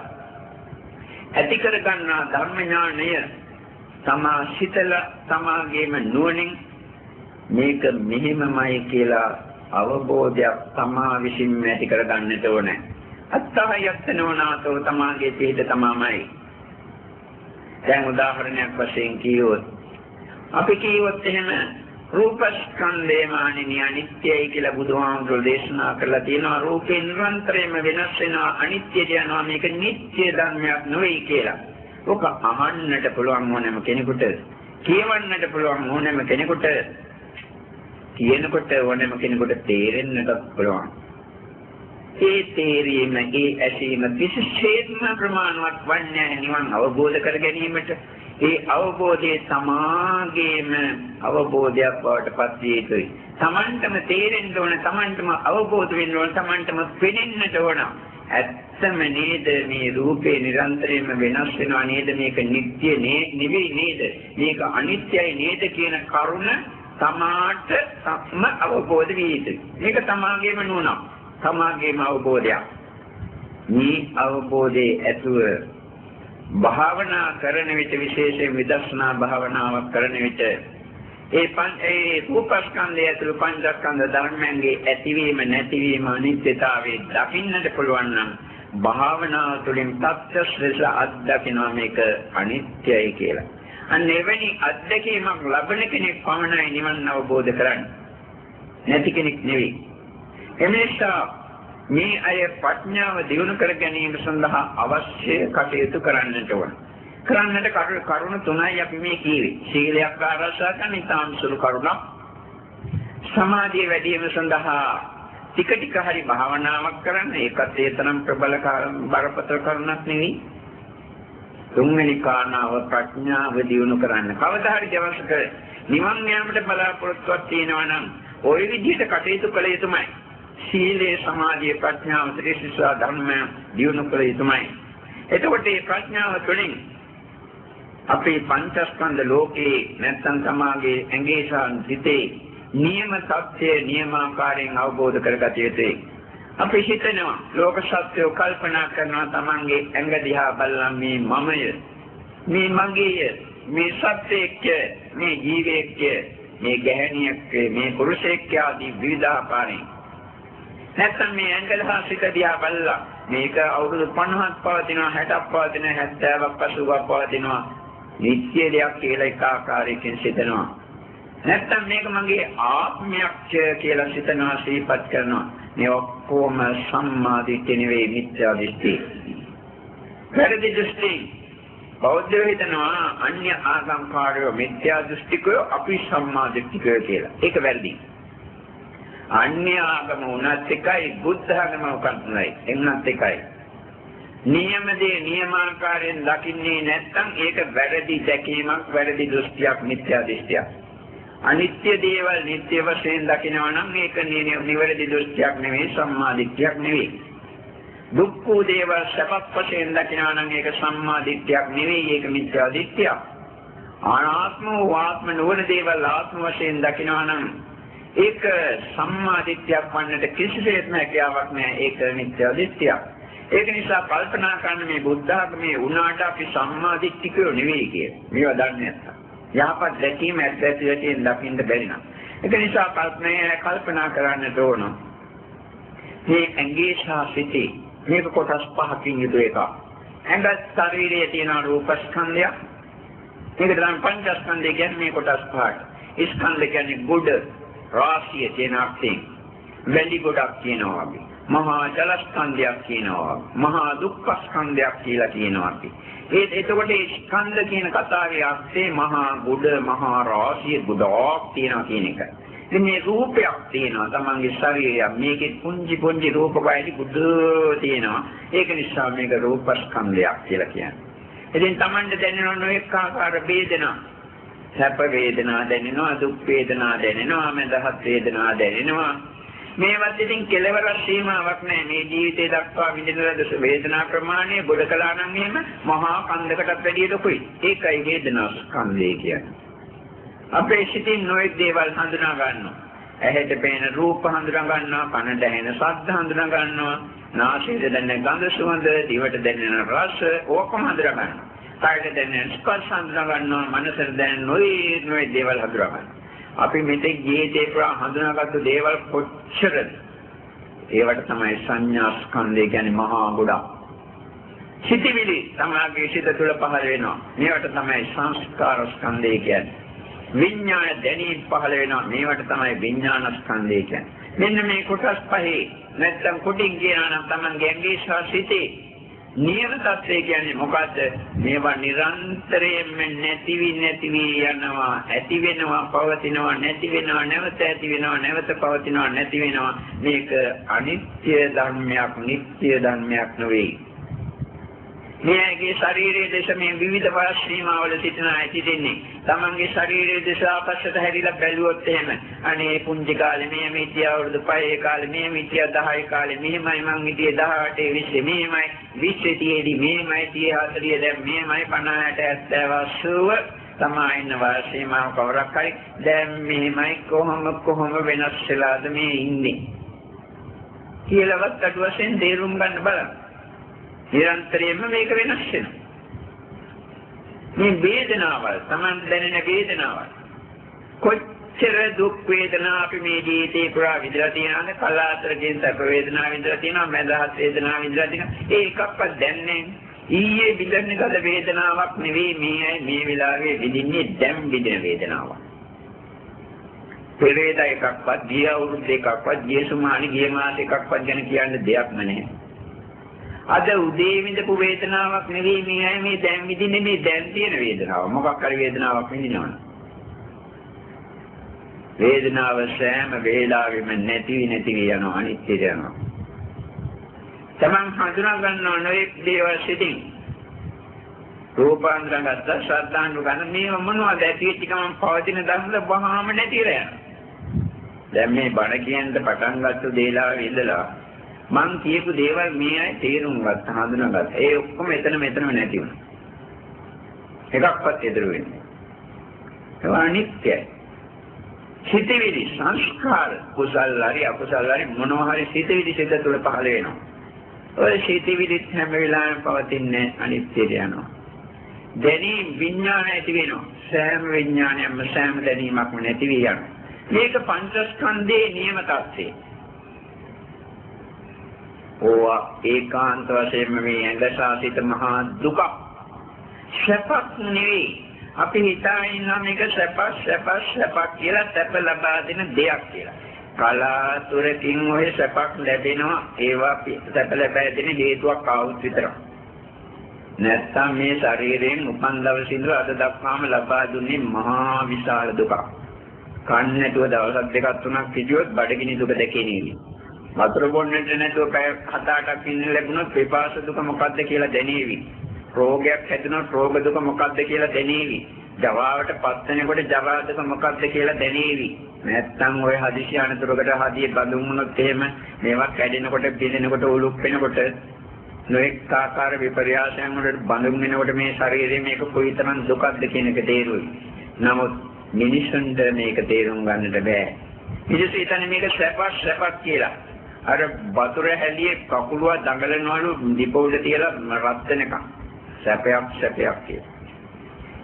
ඇති කර ගන්නා ධර්ම ඥානය තමා සිතලා තමාගේම නුවණින් මේක මෙහෙමමයි කියලා අවබෝධයක් තමා විසින් ඇති කර ගන්නට ඕනේ. අත්තහයත් නෝනාතෝ තමාගේ පිට තමාමයි. දැන් උදාහරණයක් වශයෙන් කියවොත් අපි කියවොත් එහෙම රූපස්කන්ධේ මානිනිය අනිත්‍යයි කියලා බුදුහාමුදුරෝ දේශනා කරලා තියෙනවා රූපේ නිරන්තරයෙන්ම වෙනස් වෙනවා අනිත්‍ය කියනවා මේක නිත්‍ය ධර්මයක් නෙවෙයි කියලා. ඔක අහන්නට පුළුවන් ඕනෑම කෙනෙකුට කියවන්නට පුළුවන් ඕනෑම කෙනෙකුට කියනකොට ඕනෑම කෙනෙකුට තේරෙන්නට පුළුවන්. ඒ තේරීම ඒ ඇසීම විශේෂයෙන්ම ප්‍රමාණවත් වන්නේ නිවන් අවබෝධ කර ගැනීමට ඒ අවබෝධය තමාගේම අවබෝධයක් බවට පත් විය යුතුයි. Tamanටම තේරෙන්න ඕන, Tamanටම අවබෝධ වෙන්න ඕන, Tamanටම පෙනෙන්නට ඕන. ඇත්තම නේද මේ රූපේ නිරන්තරයෙන්ම වෙනස් වෙනවා නේද මේක නිට්ටය නෙවෙයි නේද මේක අනිත්‍යයි නේද කියන කරුණ තමාට සම්ම අවබෝධ විය යුතුයි මේක තමාගේම නුවණක් තමාගේම අවබෝධයක් මේ අවබෝධයේ ඇතුව භාවනා කරන විට විශේෂයෙන් විදර්ශනා භාවනාවක් කරන විට ඒ පං ඒ රූපස්කන්ධය ඇතුළු පංචස්කන්ධ ධර්මයන්ගේ ඇතිවීම නැතිවීම අනිත්‍යතාවයේ දකින්නට පුළුවන් නම් භාවනාව තුළින් තත්ත්ව ලෙස අත්දකිනවා මේක අනිත්‍යයි කියලා. අන්න එවැනි අත්දැකීමක් ලබන කෙනෙක් පමණයි නිවන් අවබෝධ කරන්නේ. නැති කෙනෙක් නෙවෙයි. එමේසා මේ අය ප්‍රඥාව දියුණු කර ගැනීම සඳහා අවශ්‍ය කටයුතු කරන්නට ඕන. කරන්නට කරුණු තුනයි අපි මේ කියවේ. සීලයක් ආරක්ෂා කරන ඉතාම සුළු කරුණක්. සමාධිය වැඩි වීම සඳහා ටික ටික හරි භාවනාවක් කරන්න ඒකත් ඒ තරම් ප්‍රබල බරපතල කරුණක් නෙවෙයි. තුන්වෙනි කාරණාව ප්‍රඥාව දියුණු කරන්න. කවදා හරි දවසක නිවන් යාමට බලාපොරොත්තුවක් තියෙනවා නම් ওই විදිහට කටයුතු කළ යුතුමයි. සීලේ සමාධිය ප්‍රඥාව ත්‍රිසිසා ධර්ම දියුණු කළ යුතුමයි. එතකොට මේ ප්‍රඥාව තුළින් අපේ පංචස්කන්ධ ලෝකේ නැත්තම් තමාගේ ඇඟේ සහ සිතේ නියම සත්‍ය නියමාකාරයෙන් අවබෝධ කරගත යුතුයි. අපි හිතනවා ලෝක සත්‍යය කල්පනා කරනවා තමන්ගේ ඇඟ දිහා බලලා මේ මමය මේ මගේය මේ සත්‍යයක්ය මේ ජීවයක්ය මේ ගැහණියක්ය මේ පුරුෂයෙක්ය ආදී විවිධාකාරයෙන් නැත්නම් මේ ඇඟලහා සිත දිහා බලලා මේක අවුරුදු 50ක් පවතිනවා 60ක් පවතිනවා 70ක් 80ක් පවතිනවා නිත්‍ය දෙයක් කියලා එක ආකාරයකින් සිතනවා. නැත්තම් මේක මගේ ආත්මයක් කියලා සිතනවා සිහිපත් කරනවා. මේ ඔක්කොම සම්මා දිට්ඨිය නෙවෙයි මිත්‍යා දෘෂ්ටි. වැරදි දෘෂ්ටි. බෞද්ධයෝ හිතනවා අන්‍ය ආගම්කාරයෝ මිත්‍යා දෘෂ්ටිකයෝ අපි සම්මා දෘෂ්ටිකයෝ කියලා. ඒක වැරදි. අන්‍ය ආගම උනත් එකයි බුද්ධ ආගම උකන්තුනයි. එන්නත් එකයි. නියම දේ නියමාකාරයෙන් දකින්නේ නැත්නම් ඒක වැරදි දැකීමක් වැරදි දෘෂ්ටියක් මිත්‍යා දෘෂ්ටියක් අනිත්‍ය දේවල් නිට්ටය වශයෙන් දකිනවා නම් ඒක නිවැරදි දෘෂ්ටියක් නෙවෙයි සම්මා දිට්ඨියක් නෙවෙයි දුක්ඛ දේවල් සපක් වශයෙන් දකිනවා නම් ඒක සම්මා දිට්ඨියක් නෙවෙයි ඒක මිත්‍යා දිට්ඨියක් අනාත්ම වාත්ම නොවන දේවල් ආත්ම වශයෙන් දකිනවා නම් ඒක සම්මා දිට්ඨියක් වන්නට කිසිසේත්ම හැකියාවක් නැහැ ඒක මිත්‍යා දිට්ඨියක් ඒක නිසා කල්පනා කරන්න මේ බුද්ධ ආගමේ උනාට අපි සම්මාදිට්ඨිකයෝ නෙවෙයි කිය. මේවා දන්නේ නැත්තම්. යහපත් දැකීම ඇත්ත ඇති ඇතින් දකින්න බැරි නම්. ඒක නිසා කල්පනා කල්පනා කරන්නට ඕන. මේ ඇඟේ සහ සිතේ මේක කොටස් පහකින් යුතු එකක්. ඇඟ ශරීරයේ තියෙන රූපස්කන්ධය. මේක තමයි පංචස්කන්ධය කියන්නේ මේ කොටස් පහට. ස්කන්ධ කියන්නේ ගොඩ රාශිය තියෙන අර්ථයෙන්. වැලි ගොඩක් කියනවා වගේ. මහා ජලස්කන්ධයක් කියනවා. මහා දුක්ඛස්කන්ධයක් කියලා කියනවා අපි. ඒ එතකොට මේ ස්කන්ධ කියන කතාවේ අර්ථේ මහා ගුඩ මහා රාශිය ගොඩක් තියෙනවා කියන එක. ඉතින් මේ රූපයක් තියෙනවා තමන්ගේ ශරීරය මේකේ පුංචි පුංචි රූප වයිලි ගොඩ තියෙනවා. ඒක නිසා මේක රූපස්කන්ධයක් කියලා කියන්නේ. ඉතින් තමන්ට දැනෙන නොඑක ආකාර වේදනා සැප වේදනා දැනෙනවා දුක් වේදනා දැනෙනවා මඳහත් වේදනා දැනෙනවා මේවත් ඉතින් කෙලවර සීමාවක් නැහැ. මේ ජීවිතේ දක්වා විඳින ලද වේදනා ප්‍රමාණය ගොඩ කළා නම් එහෙම මහා කන්දකටත් වැඩිය ලොකුයි. ඒකයි වේදනා ස්කන්ධය කියන්නේ. අපේ සිතින් නොයෙක් දේවල් හඳුනා ගන්නවා. ඇහැට පේන රූප හඳුනා ගන්නවා, කනට ඇහෙන ශබ්ද හඳුනා ගන්නවා, නාසයට දැනෙන ගඳ සුවඳ, දිවට දැනෙන රස ඕකම හඳුනා ගන්නවා. කායට දැනෙන ස්පර්ශ හඳුනා ගන්නවා, මනසට දැනෙන නොයෙක් නොයෙක් දේවල් හඳුනා ගන්නවා. අපි මෙතෙක් ජීවිතේ පුරා හඳුනාගත්තු දේවල් කොච්චරද? ඒවට තමයි සංඥා ස්කන්ධය කියන්නේ මහා ගොඩක්. සිතිවිලි සමාගයේ සිත තුළ පහළ වෙනවා. මේවට තමයි සංස්කාර ස්කන්ධය කියන්නේ. විඥාන දැනීම් පහළ වෙනවා. මේවට තමයි විඥාන ස්කන්ධය කියන්නේ. මෙන්න මේ කොටස් පහේ නැත්තම් කොටින් කියනවා නම් Taman ගැඹී සිතේ නියම තත්ත්වය කියන්නේ මොකද්ද? මේවා නිරන්තරයෙන්ම නැතිවි නැතිවි යනවා. ඇති වෙනවා, පවතිනවා, නැති වෙනවා, නැවත ඇති වෙනවා, නැවත පවතිනවා, නැති වෙනවා. මේක අනිත්‍ය ධර්මයක්, නිට්ටය ධර්මයක් නෙවෙයි. මෙයාගේ ශරීරයේ දේශ මේ විවිධ වයස් සීමාවල සිටින අය සිටින්නේ. තමන්ගේ ශරීරයේ දේශ ආපස්සට හැරිලා බැලුවොත් එහෙම අනේ පුංචි කාලේ මේ මිත්‍ය අවුරුදු 5 කාලේ මේ මිත්‍ය 10 කාලේ මෙහෙමයි මං හිටියේ 18 20 මෙහෙමයි 20 තියේදී මෙහෙමයි 30 40 දැන් මෙහෙමයි 50 60 70 තමා ඉන්න වයස් සීමාව කවරක් හරි දැන් මෙහෙමයි කොහොම කොහොම වෙනස් වෙලාද මේ ඉන්නේ කියලාවත් අඩු වශයෙන් තේරුම් ගන්න බලන්න නිරන්තරයෙන්ම මේක වෙනස් වෙනවා. මේ වේදනාවල් Taman දැනෙන වේදනාවල්. කොච්චර දුක් වේදනා අපි මේ ජීවිතේ පුරා විඳලා තියෙනවද? කලාතුරකින් සැප වේදනා විඳලා තියෙනවා මඳහත් වේදනා විඳලා තියෙනවා. ඒ එකක්වත් දැන්නේ ඊයේ විඳින්න ගල වේදනාවක් නෙවෙයි මේ මේ වෙලාවේ විඳින්නේ දැන් විඳින වේදනාවක්. පෙරේද එකක්වත් ගිය අවුරුද්ද එකක්වත් ගිය සුමානි ගිය මාස එකක්වත් ගැන කියන්න දෙයක්ම නැහැ. අද උදේ විඳපු වේදනාවක් නෙවෙයි මේ අය මේ දැන් විඳින්නේ මේ දැන් තියෙන වේදනාව. මොකක් හරි වේදනාවක් විඳිනවනේ. වේදනාව සෑම වේලාවෙම නැති නැති යනවා අනිත්‍ය යනවා. තමන් හඳුනා ගන්නව නොඑක් දේවල් සිටින්. රූපාන්තරං ගත්ත ශ්‍රද්ධාන්තු ගන්න මේව මොනවද ඇති වෙච්ච ගමන් පවතින ධර්මද වහාම නැතිලා යනවා. දැන් මේ බණ කියන්න පටන් ගත්ත දේලාවේ ඉඳලා මං කියපු දේවල් මේ අය තේරුම් ගත්ත හඳුනාගත්ත. ඒ ඔක්කොම එතන මෙතනම නැති වුණා. එකක්වත් ඉදිරි වෙන්නේ. ඒක අනිත්‍යයි. සිතවිලි සංස්කාර කුසල හරි අකුසල හරි මොනවා හරි සිතවිලි සිත තුළ පහළ වෙනවා. ඔය සිතවිලි හැම වෙලාවෙම පවතින්නේ අනිත්‍යයට යනවා. දැනීම් විඥාන ඇති වෙනවා. සෑම විඥානයක්ම සෑම දැනීමක්ම නැති වී යනවා. මේක පංචස්කන්ධයේ නියම තත්ත්වය. ඕවා ඒකාන්ත වශයෙන්ම මේ ඇඟ සාසිත මහා දුක සැපක් නෙවෙයි. අපි හිතා ඉන්නා මේක සැප සැප සැප කියලා සැප ලබා දෙන දෙයක් කියලා. කලාතුරකින් ඔය සැපක් ලැබෙනවා. ඒවා සැප ලැබෙ දෙන හේතුවක් ආවුත් විතරයි. නැත්තම් මේ ශරීරයෙන් උපන් දවසේ ඉඳලා අද දක්වාම ලබා දුන්නේ මහා විශාල දුකක්. කන්නටුව දවස් දෙකක් තුනක් හිටියොත් බඩගිනි දුක දෙකේ නෙවෙයි වතුර බොන්නට නැතුව පැය 7-8ක් ඉන්න ලැබුණොත් විපාස දුක මොකක්ද කියලා දැනේවි. රෝගයක් හැදුනොත් රෝග දුක මොකක්ද කියලා දැනේවි. ජවාවට පත් වෙනකොට ජවා දුක මොකක්ද කියලා දැනේවි. නැත්තම් ওই හදිසි අනතුරකට හදියේ බඳුන් වුණොත් එහෙම මේවා කැඩෙනකොට පිළිනකොට උලුප් වෙනකොට නොඑක ආකාර විපර්යාසයන් වලට බඳුන් වෙනකොට මේ ශරීරයේ මේක කොයිතරම් දුකක්ද කියන එක තේරුයි. නමුත් මිනිසුන්ට මේක තේරුම් ගන්නට බෑ. මිනිස්සු හිතන්නේ මේක සැපක් සැපක් කියලා. අර වතුර හැලියේ කකුලුව දඟලනවලු දීපෝල තියලා රත් වෙනකම් සැපයක් සැපයක් කියලා.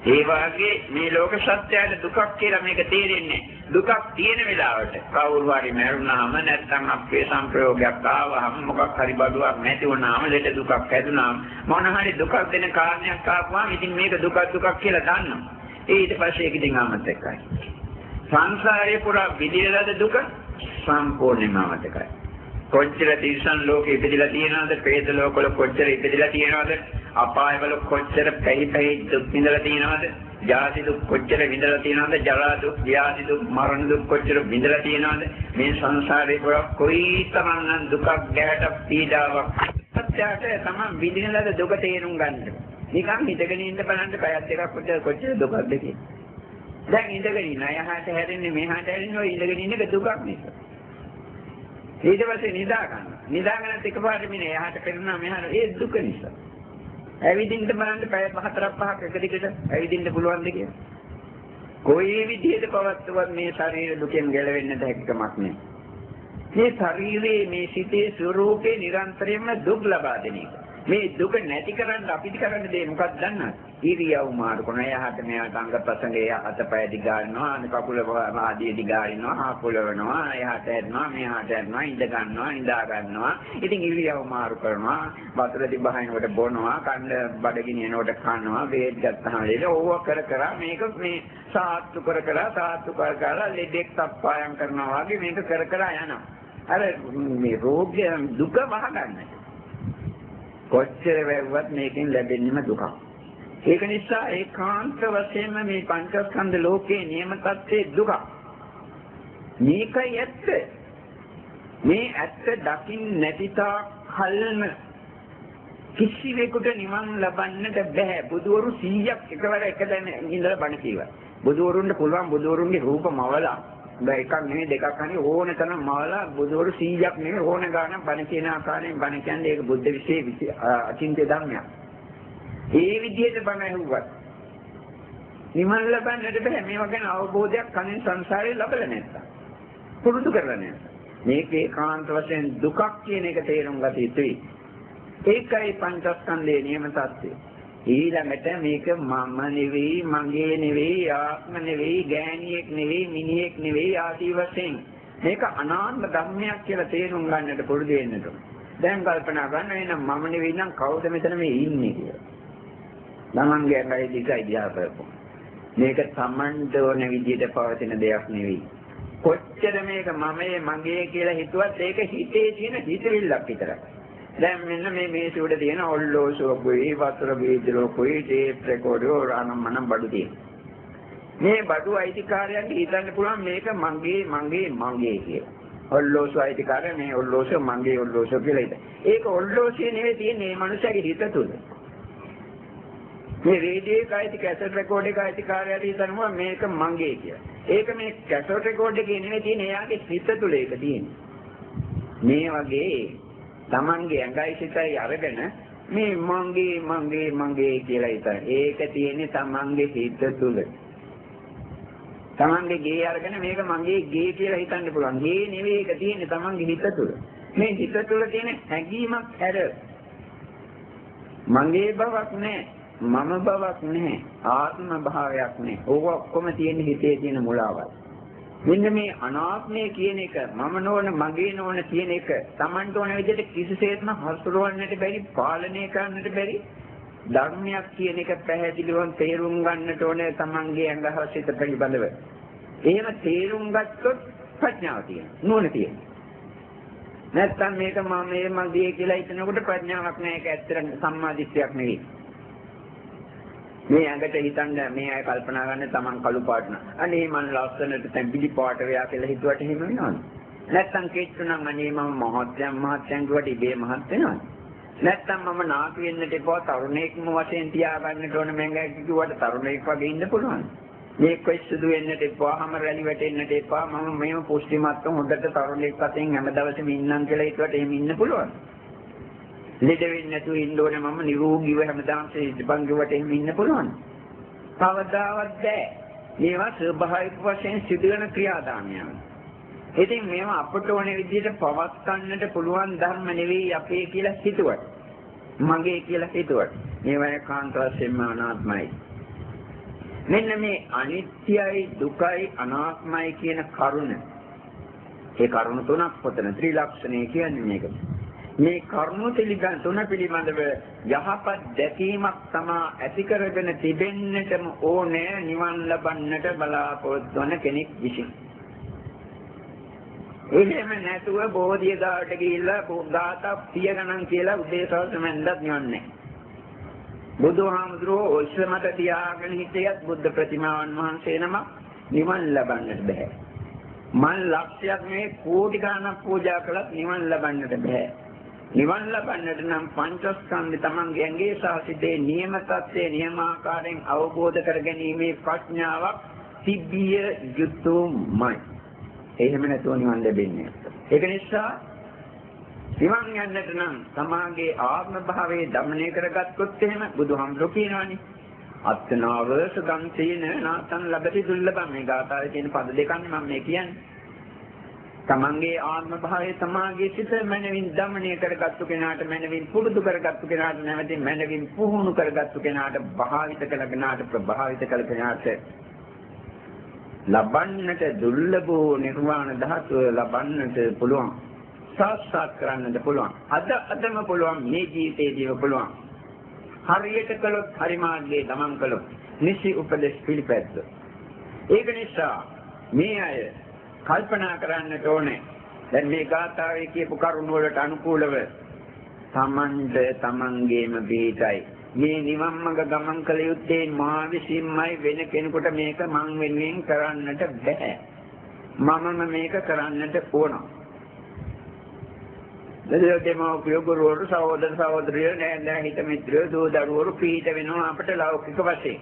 ඒ වාගේ මේ ලෝක සත්‍යයට දුකක් කියලා මේක තේරෙන්නේ දුකක් තියෙන වෙලාවට කවුරු හරි මරුණාම නැත්නම් අපේ සංප්‍රයෝගයක් ආවහම මොකක් හරි බඩුවක් නැති වුණාම ලෙඩ දුකක් හැදුනාම මොන හරි දුකක් දෙන කාරණයක් ආවම ඉතින් මේක දුකක් දුකක් කියලා දන්නවා. ඊට පස්සේ ඒක ඉතින් ආමතකයි. සංසාරේ පුරා විඳින දුක සම්පූර්ණයෙන්ම ආමතකයි. කොච්චර තිරිසන් ලෝකෙ ඉපදිලා තියෙනවද? പ്രേත ලෝකවල කොච්චර ඉපදිලා තියෙනවද? අපායවල කොච්චර පැහි පැහි දුක් විඳලා තියෙනවද? ජාති දුක් කොච්චර විඳලා තියෙනවද? ජරා දුක්, ව්‍යාධි දුක්, මරණ දුක් කොච්චර විඳලා තියෙනවද? මේ සංසාරේ පුරා කොයිතරම් දුකක් ගැහැට පීඩාවක් සත්‍යයට තමයි විඳින ලද දුක තේරුම් ගන්න. නිකන් හිතගෙන ඉන්න බලන්න පැයක් දෙකක් කොච්චර කොච්චර දුකක්ද කියන්නේ. දැන් ඉඳගෙන ඉන්න අයහට හැරෙන්නේ මෙහාට හැරෙන්නේ ඔය ඉඳගෙන ඉන්න එක දුකක් නිසා. ඊට පස්සේ නිදා ගන්න. නිදාගෙන එකපාරට මිනේ එහාට පෙරනවා මෙහාට ඒ දුක නිසා. ඇවිදින්න බලන්න පැය හතරක් පහක් එක දිගට ඇවිදින්න පුළුවන්ද කියලා. කොයි විදිහට පවත්වවත් මේ ශරීර දුකෙන් ගැලවෙන්නට හැකියාවක් නැහැ. මේ ශරීරයේ මේ සිතේ ස්වરૂපේ නිරන්තරයෙන්ම දුක් ලබා දෙන එක. මේ දුක නැති කරන්න අපිට කරන්න දේ මොකක්ද දන්නවද? ඉරියව් මාරු කරන යහට මෙයාට අංග ප්‍රසංගයේ අතපය දිගාරිනවා. අනික කකුල ආදී දිගාරිනවා. හාකුල වෙනවා යහට හැරෙනවා මෙහාට හැරෙනවා ඉඳ ගන්නවා. නිදා ගන්නවා. ඉතින් ඉරියව් මාරු කරනවා. වතුර දිබහිනකොට බොනවා. කන්න බඩගිනි එනකොට කනවා. වේත් ගත්තාම ලේද ඕව කර කර මේක මේ සාත්තු කර කර සාත්තු කර කර ලෙඩෙක් තප්පායම් කරනවා වගේ මේක කර කර යනවා. අර මේ රෝගය දුක වහගන්නට කොච්චර වැව්වත් මේකෙන් ලැබෙන්නේම දුකක්. ඒක නිසා ඒකාන්ත වශයෙන්ම මේ පංචස්කන්ධ ලෝකයේ නියම තත්ත්වයේ දුක. මේකයි ඇත්ත. මේ ඇත්ත දකින්න නැති කල්ම කිසිවෙකුට නිවන් ලබන්නට බෑ. බුදුවරු 100ක් එකවර එක දැන ඉඳලා බණ කියවා. බුදුවරුන්ට පුළුවන් බුදුවරුන්ගේ රූප මවලා බෑ එකක් නෙවෙයි දෙකක් හරි ඕන තරම් මවලා බුදුවරු 100ක් නෙවෙයි ඕන ගානක් බණ කියන ආකාරයෙන් බණ කියන්නේ ඒක බුද්ධ විශේෂ අචින්ත්‍ය ධර්මයක්. ඒ විදිහට බණ ඇහුවත් නිවන් ලබන්නට බෑ මේවා ගැන අවබෝධයක් කලින් සංසාරේ ලැබලා නැත්තම්. පුරුදු කරලා නැත්තම්. මේක ඒකාන්ත වශයෙන් දුකක් කියන එක තේරුම් ගත යුතුයි. ඒකයි පංචස්කන්ධයේ නියම තත්ත්වය. ඊළඟට මේක මම නෙවෙයි මගේ නෙවෙයි ආත්ම නෙවෙයි ගෑණියෙක් නෙවෙයි මිනිහෙක් නෙවෙයි ආදී වශයෙන් මේක අනාත්ම ධර්මයක් කියලා තේරුම් ගන්නට පුරුදු වෙන්න ඕන. දැන් කල්පනා කරන්න එහෙනම් මම නෙවෙයි නම් කවුද මෙතන මේ ඉන්නේ කියලා. ළමංගේ ඇඟයි දිගයි දිහා කරපො. මේක Tamanට ඕන විදිහට පවතින දෙයක් නෙවෙයි. කොච්චර මේක මමයේ මගේ කියලා හිතුවත් ඒක හිතේ තියෙන හිතවිල්ලක් විතරයි. දැන් මෙන්න මේ මේසෙ උඩ තියෙන ඔල්ලෝසුවකුයි වතුර බීජලෝකුයි ටේප් රෙකෝඩර් රානම්මනම් බඩු තියෙනවා. මේ බඩු අයිතිකාරයන්ට හිතන්න පුළුවන් මේක මගේ මගේ මගේ කියලා. ඔල්ලෝසු අයිතිකාරය මේ ඔල්ලෝසු මගේ ඔල්ලෝසු කියලා හිතන. ඒක ඔල්ලෝසිය නෙවෙයි තියෙන්නේ මේ මනුස්සයාගේ හිත තුල. මේ රේඩියෝ එක අයිති කැසට් රෙකෝඩ් එක අයිතිකාරයට හිතනවා මේක මගේ කියලා. ඒක මේ කැසට් රෙකෝඩ් එකේ නෙවෙයි තියෙන්නේ එයාගේ හිත තුල ඒක තියෙන්නේ. මේ වගේ Tamange ඇඟයි සිතයි අරගෙන මේ මංගේ මංගේ මංගේ කියලා හිතන. ඒක තියෙන්නේ Tamange හිත තුල. Tamange ගේ අරගෙන මේක මගේ ගේ කියලා හිතන්න පුළුවන්. ගේ නෙවෙයි ඒක තියෙන්නේ Tamange හිත තුල. මේ හිත තුල තියෙන හැඟීමක් හැර මගේ බවක් නැහැ. මම බවක් නැහැ. ආත්ම භාවයක් නැහැ. ඕක ඔක්කොම තියෙන හිතේ තියෙන මුලාවයි. මෙන්න මේ අනාත්මය කියන එක මම නොවන මගේ නොවන කියන එක Tamanට ඕන විදිහට කිසිසේත්ම හසුරවන්නට බැරි පාලනය කරන්නට බැරි ධර්මයක් කියන එක පැහැදිලිව තේරුම් ගන්නට ඕනේ Tamanගේ අංගහසිත පිළිබඳව. එහෙම තේරුම් ගත්තොත් ප්‍රඥාව තියෙනවා. නුවණ තියෙනවා. නැත්තම් මේක මම මේ මගේ කියලා හිතනකොට ප්‍රඥාවක් නැහැ. ඒක ඇත්තට සම්මාදිට්ඨියක් නෙවෙයි. මේ ඇඟට හිතන්න මේ අය කල්පනා ගන්න තමන් කළු පාට න ะ. අනේ මං ලස්සනට තැඹිලි පාට වෙයා කියලා හිතුවට එහෙම වෙනවද? නැත්තම් කෙච්චු නම් අනේ මම මහත්යන් මහත්යන් කියවට ඉබේ මහත් වෙනවද? නැත්තම් මම නාකි වෙන්නට එපා තරුණයෙක්ම වශයෙන් තියාගන්නට ඕන මම කිව්වට තරුණයෙක් වගේ ඉන්න පුළුවන්. මේ කොයිසුදු වෙන්නට එපා හැම රැලි වැටෙන්නට එපා මම මේව පුෂ්ටිමත්ව හොඳට තරුණයෙක් වශයෙන් හැමදවසෙම ඉන්නම් කියලා හිතුවට එහෙම ඉන්න පුළුවන්. ලෙඩ වෙන්නේ නැතුව ඉන්න ඕනේ මම නිරෝගීව හැමදාම සිද්ධපංගුවට එහෙම ඉන්න පුළුවන්. කවදාවත් බෑ. මේවා ස්වභාවික වශයෙන් සිදුවන ක්‍රියාදාමයන්. ඉතින් මේවා අපට ඕන විදිහට පවත්වන්නට පුළුවන් ධර්ම නෙවෙයි අපේ කියලා හිතුවට. මගේ කියලා හිතුවට. මේවා ඒකාන්ත වශයෙන්ම අනාත්මයි. මෙන්න මේ අනිත්‍යයි දුකයි අනාත්මයි කියන කරුණ. ඒ කරුණ තුනක් පොතන ත්‍රිලක්ෂණය කියන්නේ මේක. මේ කර්ම පිළිබඳ තුන පිළිබඳව යහපත් දැකීමක් තමා ඇති කරගෙන තිබෙන්නටම ඕනේ නිවන් ලබන්නට බලාපොරොත්තු වන කෙනෙක් විසින්. එහෙම නැතුව බෝධිය දාට ගිහිල්ලා ගාථා 100 ගණන් කියලා උදේසවස මැන්දත් නිවන්නේ. බුදුහාමුදුරුවෝ ඔස්සමත තියාගෙන හිටියත් බුද්ධ ප්‍රතිමාවන් වහන්සේ නම නිවන් ලබන්නට බෑ. මල් ලක්ෂයක් මේ කෝටි ගණනක් පූජා කළත් නිවන් ලබන්නට බෑ. නිවන් ලබන්නට නම් පංචස්කන්ධ තමන්ගේ ඇඟේ සහ සිතේ නියම தත්ත්වයේ නියමාකාරයෙන් අවබෝධ කර ගැනීමේ ප්‍රඥාවක් තිබිය යුතුමයි. එහෙම නැතුව නිවන් ලැබෙන්නේ ඒක නිසා නිවන් යන්නට නම් තමාගේ ආත්ම භාවයේ দমনය කරගත්තොත් එහෙම බුදුහාමුදුරු කියනවානේ. අත්නාවස ගම්සේන නාතන් ලබති දුර්ලභම් මේ ගාථාවේ තියෙන පද දෙකන්නේ මම මේ කියන්නේ. තමන්ගේ ආත්ම භාවය තමාගේ සිත මනවින් দমনය කරගත්තු කෙනාට මනවින් පුරුදු කරගත්තු කෙනාට නැවතින් මනවින් පුහුණු කරගත්තු කෙනාට භාවිත කළගෙනාට ප්‍රභාවිත කළ කෙනාට ලබන්නට දුර්ලභ වූ නිර්වාණ ධාතුව ලබන්නට පුළුවන්. සාක්ෂාත් කරන්නට පුළුවන්. අද අදම පුළුවන් මේ ජීවිතේදීම පුළුවන්. හරියට කළොත් හරි මාර්ගයේ ගමන් කළොත් නිසි උපදේශ පිළිපැද්ද. ඒක නිසා මේ අය කල්පනා කරන්නට ඕනේ. දැන් මේ ගාථාවේ කියපු කරුණ වලට අනුකූලව තමන්ට තමන්ගේම බීතයි. මේ නිවන් මඟ ගමන් කළ යුත්තේ මා විසින්මයි වෙන කෙනෙකුට මේක මං වෙනුවෙන් කරන්නට බෑ. මමම මේක කරන්නට ඕන. දෙමෝපිය ගුරුවරු සහෝදර සහෝදරියෝ නෑදෑ හිත මිත්‍රයෝ දූ දරුවෝ පිහිට වෙනවා අපට ලෞකික වශයෙන්.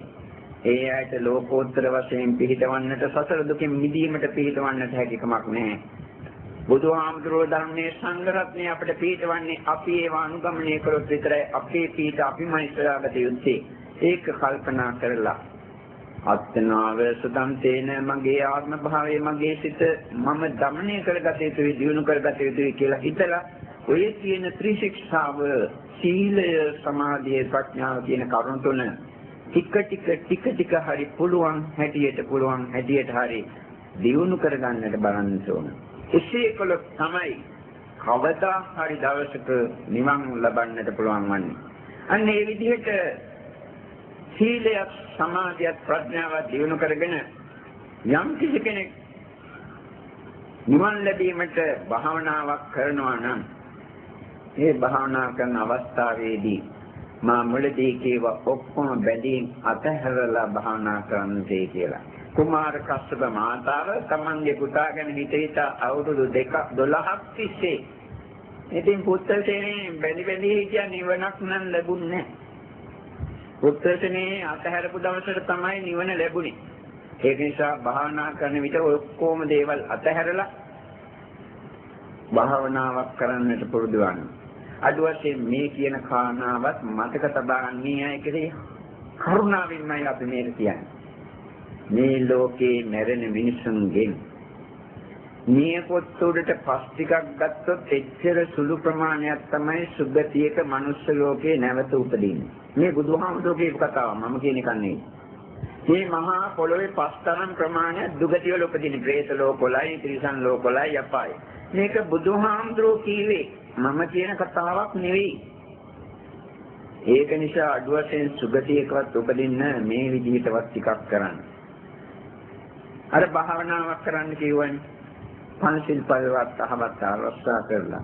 ඒ ඇයට ලෝකෝත්තර වශයෙන් පිහිටවන්නට සසර දුකෙන් මිදීමට පිහිටවන්නට හැකියාවක් නැහැ. බුදුහාමුදුරුවෝ ධර්මයේ සංගරත්නේ අපිට පිහිටවන්නේ අපි ඒව අනුගමනය කරොත් විතරයි අපේ පිහිට අපිමයි ඉස්සරහට යොත්තේ. ඒක කල්පනා කරලා අත්නාව සුදම් තේන මගේ ආත්ම භාවයේ මගේ සිත මම দমনය කරගත යුතුයි දිනු කරගත යුතුයි කියලා හිතලා ඔය කියන ත්‍රිශික්ෂාව සීලය සමාධිය ප්‍රඥාව කියන කරුණු තුන ටික ටික ටික ටික හරි පුළුවන් හැටියට පුළුවන් හැටියට හරි දිනු කරගන්නට බලන්න ඕන. එසේ කළොත් තමයි කවදා හරි දවසක නිවන් ලබන්නට පුළුවන් වන්නේ. අන්න ඒ විදිහට සීලයක් සමාධියක් ප්‍රඥාවක් දිනු කරගෙන යම් කිසි කෙනෙක් නිවන් ලැබීමට භාවනාවක් කරනවා නම් මේ භාවනා කරන අවස්ථාවේදී මා මුලදී කියව ඔක්කොම බැඳීම් අතහැරලා භාවනා කරන්නයි කියලා. කුමාර කස්සප මාතාව තමන්ගේ පුතා ගැන හිත හිත අවුරුදු 12ක් තිස්සේ ඉතින් පුත්‍රසේනේ බැඳි බැඳි හිටියා නිවනක් නම් ලැබුණේ නැහැ. පුත්‍රසනේ අතහැරපු දවසට තමයි නිවන ලැබුණේ. ඒක නිසා භාවනා කරන විට ඔක්කොම දේවල් අතහැරලා භාවනාවක් කරන්නට පුරුදු වෙන්න. අද වශයෙන් මේ කියන කාරණාවත් මතක තබා ගන්නේ අය කෙරේ කරුණාවෙන්මයි අපි මේක කියන්නේ. මේ ලෝකේ මැරෙන මිනිසුන්ගෙන් මේ පොත් උඩට පස් ටිකක් ගත්තොත් එච්චර සුළු ප්‍රමාණයක් තමයි සුගතියක මනුස්ස ලෝකේ නැවත උපදින්නේ. මේ බුදුහාමුදුරුවෝ කියපු කතාව මම කියන එක නෙවෙයි. මේ මහා පොළොවේ පස්තරම් ප්‍රමාණයක් දුගතිය වල උපදින പ്രേත ලෝකවලයි, ත්‍රිසන් ලෝකවලයි යපයි. මේක බුදුහාමුදුරුවෝ කීවේ මම කියන කතාවක් නෙවෙයි. ඒක නිසා අඩු වශයෙන් සුගතියකවත් උපදින්න මේ විදිහටවත් ටිකක් කරන්න. අර භාවනාවක් කරන්න කියවනේ පංචිල් පරිවත් අහවත් ආරක්ෂා කරලා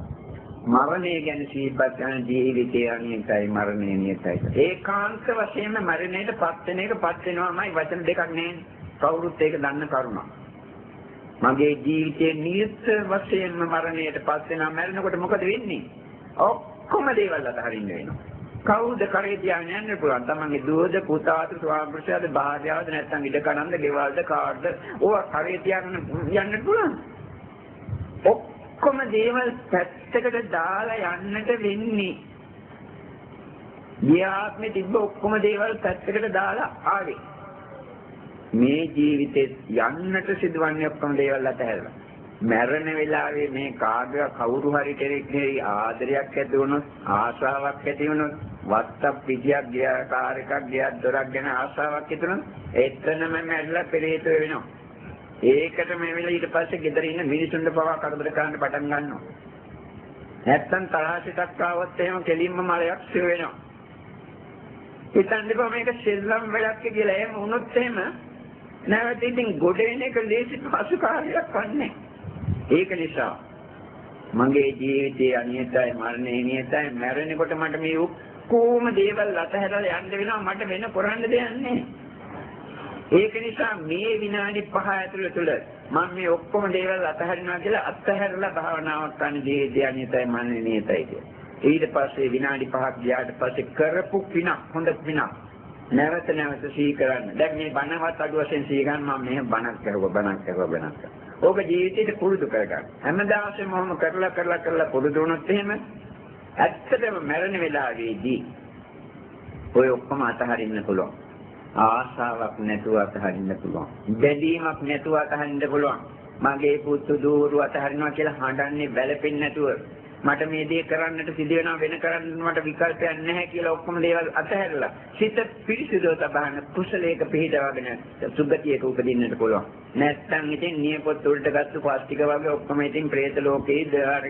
මරණය ගැන සිහිපත් කරන ජීවිතය අනියතයි මරණය නියතයි ඒකාන්ත වශයෙන්ම මරණයට පත් වෙන එක පත් වෙනවාමයි වචන දෙකක් නේ කවුරුත් ඒක දන්න කරුණක් මගේ ජීවිතයේ නියත වශයෙන්ම මරණයට පත් වෙනවා මැරෙනකොට මොකද වෙන්නේ? ඔක්කොම දේවල් අතහරින්න වෙනවා. කවුද කරේ තියාගෙන යන්න පුළුවන්? තමන්ගේ දුවද පුතාද ස්වාමිපුරුෂයාද භාර්යාවද නැත්නම් ඉඩ කඩන්ද ගෙවල්ද කාර්ද? ඕවා කරේ තියාගෙන යන්න පුළුවන්. ඔක්කොම දේවල් පැත්තකට දාලා යන්නට වෙන්නේ. ගියාත්මේ තිබ්බ ඔක්කොම දේවල් පැත්තකට දාලා ආවේ. මේ ජීවිතේ යන්නට සිදුවන්නේ ඔක්කොම දේවල් අතහැරලා. මැරෙන වෙලාවේ මේ කාගය කවුරු හරි කෙනෙක් නෙවෙයි ආදරයක් ඇති වුණොත් ආශාවක් ඇති වුණොත් වත්තක් පිටියක් ගියා කාර් එකක් ගියා දොරක් ගැන ආශාවක් ඇති වුණොත් එතනම මැරලා පෙරේත වෙනවා. ඒකට මේ වෙලාව ඊට පස්සේ ගෙදර ඉන්න මිනිසුන්ට පවා කරදර කරන්න පටන් ගන්නවා. නැත්තම් තරහසිතක් ආවොත් එහෙම කෙලින්ම මලයක් සිව වෙනවා. හිතන්නේ මේක සෙල්ලම් වැඩක් කියලා එහෙම වුණොත් එහෙම නැවත ඉතින් ගොඩ එන එක ලේසි පසු කාර්යයක් වන්නේ. ඒක නිසා මගේ ජීවිතයේ අනියතයි මරණය නියතයි මැරෙනකොට මට මේ ඔක්කොම දේවල් අතහැරලා යන්න වෙනවා මට වෙන කරන්න දෙයක් නැහැ. ඒක නිසා මේ විනාඩි 5 ඇතුළත තුළ මම මේ ඔක්කොම දේවල් අතහරිනවා කියලා අත්හැරලා භාවනාවක් කරන්න ජීවිතය නියතයි මන්නේ නියතයි කියලා. ඊට පස්සේ විනාඩි 5ක් ගියාට පස්සේ කරපු පිනක් හොඳ පිනක් නැවත නැවත සිහි කරන්න. දැන් මේ බණවත් අඩු වශයෙන් සිහි ගන්න මම මෙහෙම බණක් කරුවා බණක් කරුවා බණක් කරුවා. ඕක ජීවිතේට පුරුදු කරගන්න. හැමදාම මොහොම කරලා කරලා කරලා පුරුදු වුණොත් එහෙම ඇත්තටම මැරෙන වෙලාවේදී ඔය ඔක්කොම අතහරින්න පුළුවන්. ආශාවක් නැතුව අතහරින්න පුළුවන්. බැඳීමක් නැතුව අතහරින්න පුළුවන්. මගේ පුතු දూరు අතහරිනවා කියලා හඬන්නේ වැළපෙන්නේ නැතුව මට මේ දේ කරන්නට සිදු වෙනවා වෙන කරන්න මට විකල්පයක් නැහැ කියලා ඔක්කොම දේවල් අතහැරලා සිත පිරිසිදුව තබන කුසලයක පිළිදවගෙන සුගතියක උපදින්නට පුළුවන්. නැත්තම් ඉතින් නියපොත් උල්ට ගත්ත ප්ලාස්ටික වගේ ඔක්කොම ඉතින් പ്രേත ලෝකේ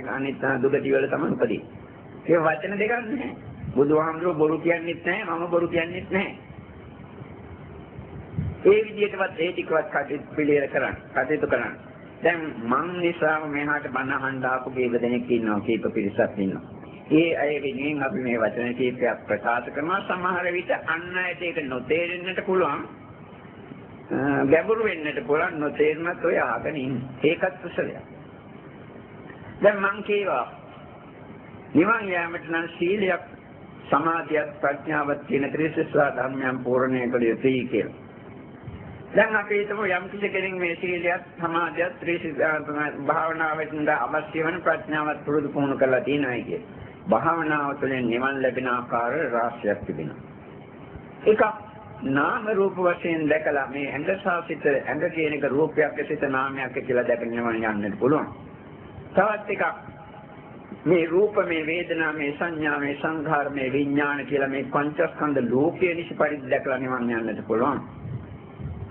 අනිත් දුගති වල තමයි උපදින්නේ. ඒ වචන දෙකක් නැහැ. බුදුහාමුදුරුවෝ බොරු කියන්නේත් නැහැ මම බොරු කියන්නේත් නැහැ. ඒ විදිහටවත් ඒ ටිකවත් කටයුතු පිළියෙල කරන්න. කටයුතු කරන්න. දැන් මං නිසාම මෙහාට බණ අහන්න ආපු කීප දෙනෙක් ඉන්නවා කීප පිරිසක් ඉන්නවා. ඒ අය වෙනුවෙන් අපි මේ වචන කීපයක් ප්‍රකාශ කරනවා සමහර විට අන් අයට ඒක නොතේරෙන්නට පුළුවන්. ගැඹුරු වෙන්නට පුළුවන් නොතේරුණත් ඔය අහගෙන ඉන්න. ඒකත් කුසලයක්. දැන් මං කියවා නිවන් යාමට නම් සීලයක් සමාධියක් ප්‍රඥාවක් කියන ත්‍රිසස්සා ධර්මයන් පූර්ණය කළ යුතුයි කියලා. දැන් අපි හිතමු යම් කිසි කෙනෙක් මේ සීලයක් සමාධියක් ත්‍රිසස්සා භාවනාවෙන් අවශ්‍ය වෙන ප්‍රඥාවක් පුරුදු පුහුණු කරලා තියෙනවා කිය. භාවනාව තුළින් නිවන් ලැබෙන ආකාර රාශියක් තිබෙනවා. එකක් නාම රූප වශයෙන් දැකලා මේ ඇඟ සාසිත ඇඟ කියන එක රූපයක් සිත නාමයක් කියලා දැකගෙන යන්නත් පුළුවන්. තවත් එකක් මේ රූප මේ වේදනා මේ සංඥා මේ සංඛාර මේ විඥාන කියලා මේ පංචස්කන්ධ ලෝකයේ නිසි පරිදි දැකලා නිවන් යන්නට පුළුවන්.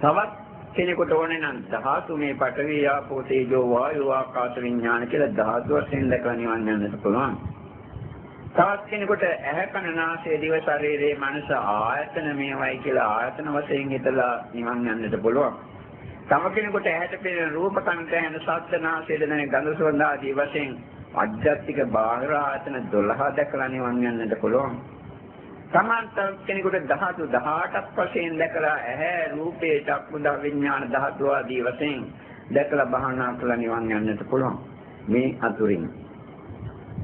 තවත් කෙනෙකුට ඕනේ නම් ධාතු මේ පඨවි ආපෝ තේජෝ වායෝ ආකාශ විඥාන කියලා ධාතු වශයෙන් දැකලා නිවන් යන්නට පුළුවන්. තවත් කෙනෙකුට ඇහැ කන නාසය දිව ශරීරයේ මනස ආයතන මේවයි කියලා ආයතන වශයෙන් හිතලා නිවන් යන්නට පුළුවන්. තව කෙනෙකුට ඇහැට පෙනෙන රූප කන්ට ඇහෙන ශබ්ද නාසය දැනෙන ගඳ සුවඳ ආදී වශයෙන් අධ්‍යාත්මික බාහිර ආයතන 12 දැකලා නිවන් යන්නට පුළුවන්. සමාන්ත කෙනෙකුට ධාතු 18ක් වශයෙන් දැකලා ඇහැ රූපේ චක්කු විඥාන ධාතු ආදී වශයෙන් දැකලා භාවනා කරලා නිවන් යන්නට පුළුවන්. මේ අතුරින්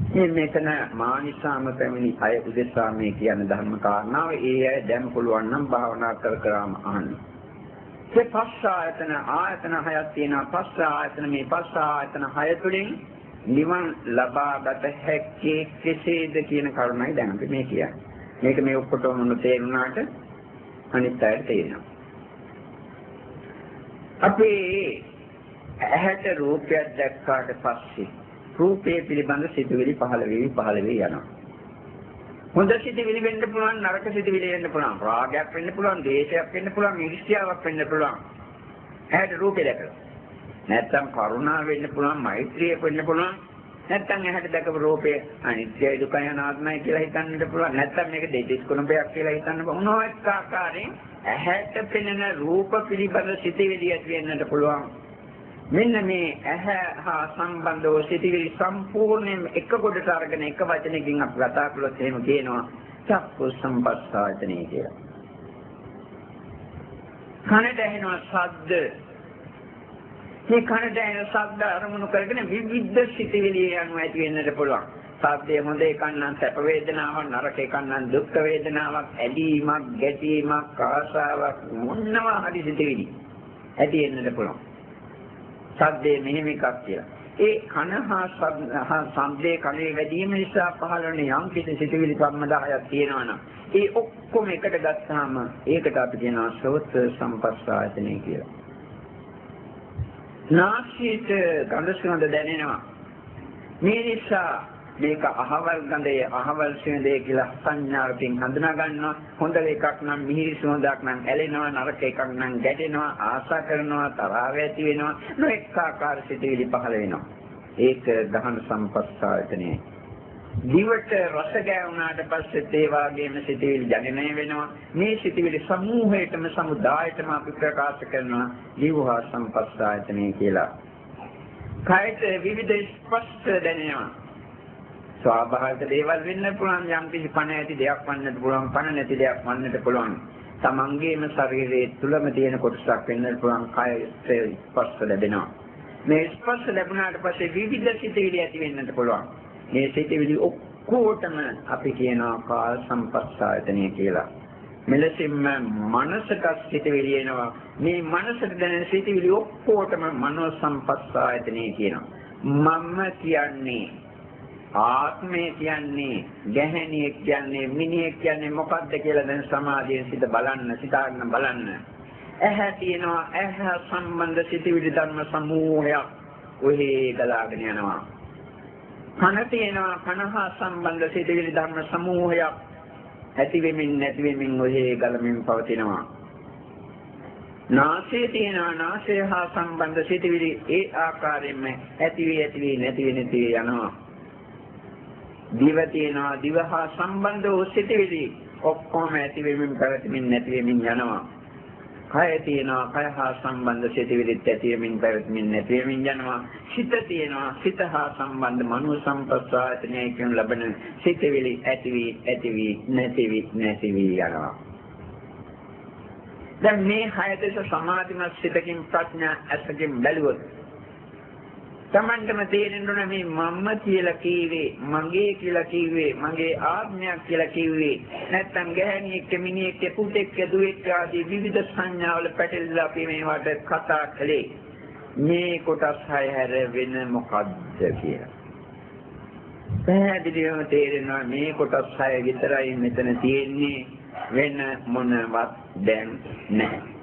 මේ මෙතන මානිසාම පැමිණි අය උදෙසා මේ කියන ධර්ම කාරණාව ඒ අය දැන් පුළුවන් නම් භාවනා කර කරාම අහන්න. ඒ පස්ස ආයතන ආයතන හයක් තියෙනවා පස්ස ආයතන මේ පස්ස ආයතන හය තුලින් නිවන් ලබාගත හැකි කෙසේද කියන කරුණයි දැන් අපි මේ කියන්නේ. මේක මේ ඔක්කොටම මොන තේරුණාට අනිත් අයට තේරෙනවා. අපි ඇහැට රූපයක් දැක්කාට පස්සේ රූපේ පිළිබඳ සිතුවිලි පහළ වෙවි පහළ වෙවි යනවා. හොඳ සිතිවිලි වෙන්න පුළුවන් නරක සිතිවිලි වෙන්න පුළුවන් රාගයක් වෙන්න පුළුවන් ද්වේෂයක් වෙන්න පුළුවන් ඊර්ෂ්‍යාවක් වෙන්න පුළුවන් ඇහැට රූපේ දැකලා නැත්තම් කරුණාව වෙන්න පුළුවන් මෛත්‍රිය වෙන්න පුළුවන් නැත්තම් ඇහැට දැකපු රූපේ අනිත්‍යයි දුකයි අනාත්මයි කියලා හිතන්නට පුළුවන්. නැත්තම් මේක දෙතිස් කුණපයක් කියලා හිතන්න පුළුවන්. මොනවා ආකාරයෙන් ඇහැට පෙනෙන රූප පිළිබඳ සිතිවිලි ඇති වෙන්නට පුළුවන්. මෙන්න මේ ඇහැ හා සම්බන්ධව සිටිවිලි සම්පූර්ණයෙන් එක කොටට අරගෙන එක වචනකින් අපි කතා කළොත් එහෙම කියනවා. චක්කු සම්පස්සායතනෙ කියලා. කනට ඇහෙන ශබ්ද. මේ කනට ඇහෙන ශබ්ද අරමුණු කරගෙන විවිධ සිටිවිලි යනවා ඇති වෙන්නට පුළුවන්. සාධ්‍ය හොඳ එකක් නම් සැප වේදනාවක් නරක එකක් නම් දුක් වේදනාවක් ඇලීමක් ගැටීමක් ආසාවක් මොනවා හරි සිටිවිලි ඇති වෙන්නට පුළුවන්. සද්දේ මෙහෙම එකක් කියලා. ඒ කන හා සම්දේ කනේ වැඩිම නිසා පහළ වෙන යම් කිසි සිතුවිලි කර්ම 10ක් තියෙනවා නම් ඒ ඔක්කොම එකට ගත්තාම ඒකට අපි කියනවා සෝත සම්පස්සායතනෙ කියලා. නාසයට ගඳ සුවඳ දැනෙනවා. මේ නිසා මේක අහවල් ගඳේ අහවල් සුවඳේ කියලා සංඥාවකින් හඳුනා ගන්නවා. හොඳ එකක් නම් මිහිරි සුවඳක් නම් ඇලෙනවා නරක එකක් නම් ගැටෙනවා ආශා කරනවා තරහව ඇති වෙනවා නොඑක ආකාර සිතුවිලි පහළ වෙනවා. ඒක දහන සම්පස්සායතනේ දිවට රස ගෑවුනාට පස්සෙත් ඒ වගේම සිතුවිලි ජනනය වෙනවා. මේ සිතුවිලි සමූහයටම සමුදායටම අපි ප්‍රකාශ කරනවා ජීවහා සම්පස්සායතනේ කියලා. කයට විවිධ ස්පර්ශ දැනෙනවා. ස්වාභාවික දේවල් වෙන්න පුළුවන් යම් කිසි පණ ඇති දෙයක් වන්නත් පුළුවන් පණ නැති දෙයක් වන්නත් පුළුවන්. තමන්ගේම ශරීරයේ තුලම තියෙන කොටසක් වෙන්නත් පුළුවන් කය ස්පර්ශ ලැබෙනවා. මේ ස්පර්ශ ලැබුණාට පස්සේ විවිධ සිතිවිලි ඇති වෙන්නත් පුළුවන්. මේ සිතිවිලි ඔක්කොටම අපි කියනවා කාල සම්පස්සායතනය කියලා මෙලෙසින්ම මනසට සිතිවිලි එනවා මේ මනසට දැනෙන සිතිවිලි ඔක්කොටම මනෝ සම්පස්සායතනය කියනවා මම කියන්නේ ආත්මය කියන්නේ ගැහණියෙක් කියන්නේ මිනිහෙක් කියන්නේ මොකක්ද කියලා දැන් සමාධියෙන් සිත බලන්න සිතාගෙන බලන්න. ඇහැ තියෙනවා ඇහැ සම්බන්ධ සිටිවිලි ධර්ම සමූහයක් ඔහේ ගලාගෙන යනවා. කන තියෙනවා කන හා සම්බන්ධ සිටිවිලි ධර්ම සමූහයක් ඇති වෙමින් නැති වෙමින් ඔහේ ගලමින් පවතිනවා. නාසය තියෙනවා නාසය හා සම්බන්ධ සිටිවිලි ඒ ආකාරයෙන්ම ඇති වී ඇති වී නැති වී නැති යනවා. දිව තියෙනවා දිව හා සම්බන්ධ වූ සිටිවිලි ඔක්කොම ඇති වෙමින් පැවතෙමින් නැති වෙමින් යනවා. කය තියෙනවා කය හා සම්බන්ධ සිටිවිලිත් ඇති වෙමින් පැවතෙමින් නැති වෙමින් යනවා. සිත තියෙනවා සිත හා සම්බන්ධ මනෝ සම්පස්සායතනය කියන ලබන සිටිවිලි ඇති වී ඇති වී නැති වී නැති වී යනවා. දැන් මේ හය දෙස සමාධිමත් සිතකින් ප්‍රඥා ඇසකින් බැලුවොත් Tamanටම තේරෙන්න ඕන මේ මම්ම කියලා කීවේ මගේ කියලා කීවේ මගේ ආත්මයක් කියලා කිව්වේ නැත්තම් ගැහණියෙක් මිනිහෙක් පුතෙක් දුවෙක් ආදී විවිධ සංඥාවල පැටලලා අපි මේවට කතා කළේ මේ කොටස් හය හැර වෙන මොකද්ද කියලා. පැහැදිලිවම තේරෙනවා මේ කොටස් හය විතරයි මෙතන තියෙන්නේ වෙන මොනවත් දැන් නැහැ.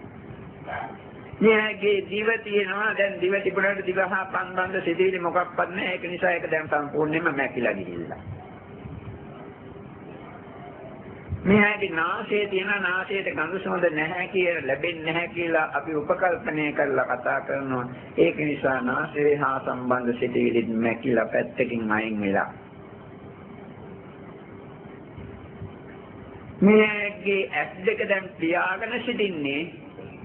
මෙයාගේ දිව තියෙනවා. දැන් දිව තිබුණාට දිව හා පන්බන්ද සිටිවිලි මොකක්වත් නැහැ. ඒක නිසා ඒක දැන් සම්පූර්ණයෙන්ම මැකිලා ගිහිල්ලා. මෙයාගේ නාසයේ තියෙන නාසයට ගඳ සුවඳ නැහැ කියලා ලැබෙන්නේ නැහැ කියලා අපි උපකල්පනය කරලා කතා කරනවා. ඒක නිසා නාසය හා සම්බන්ධ සිටිවිලි මැකිලා පැත්තකින් අයින් වෙලා. මෙයාගේ ඇස් දෙක දැන් පියාගෙන සිටින්නේ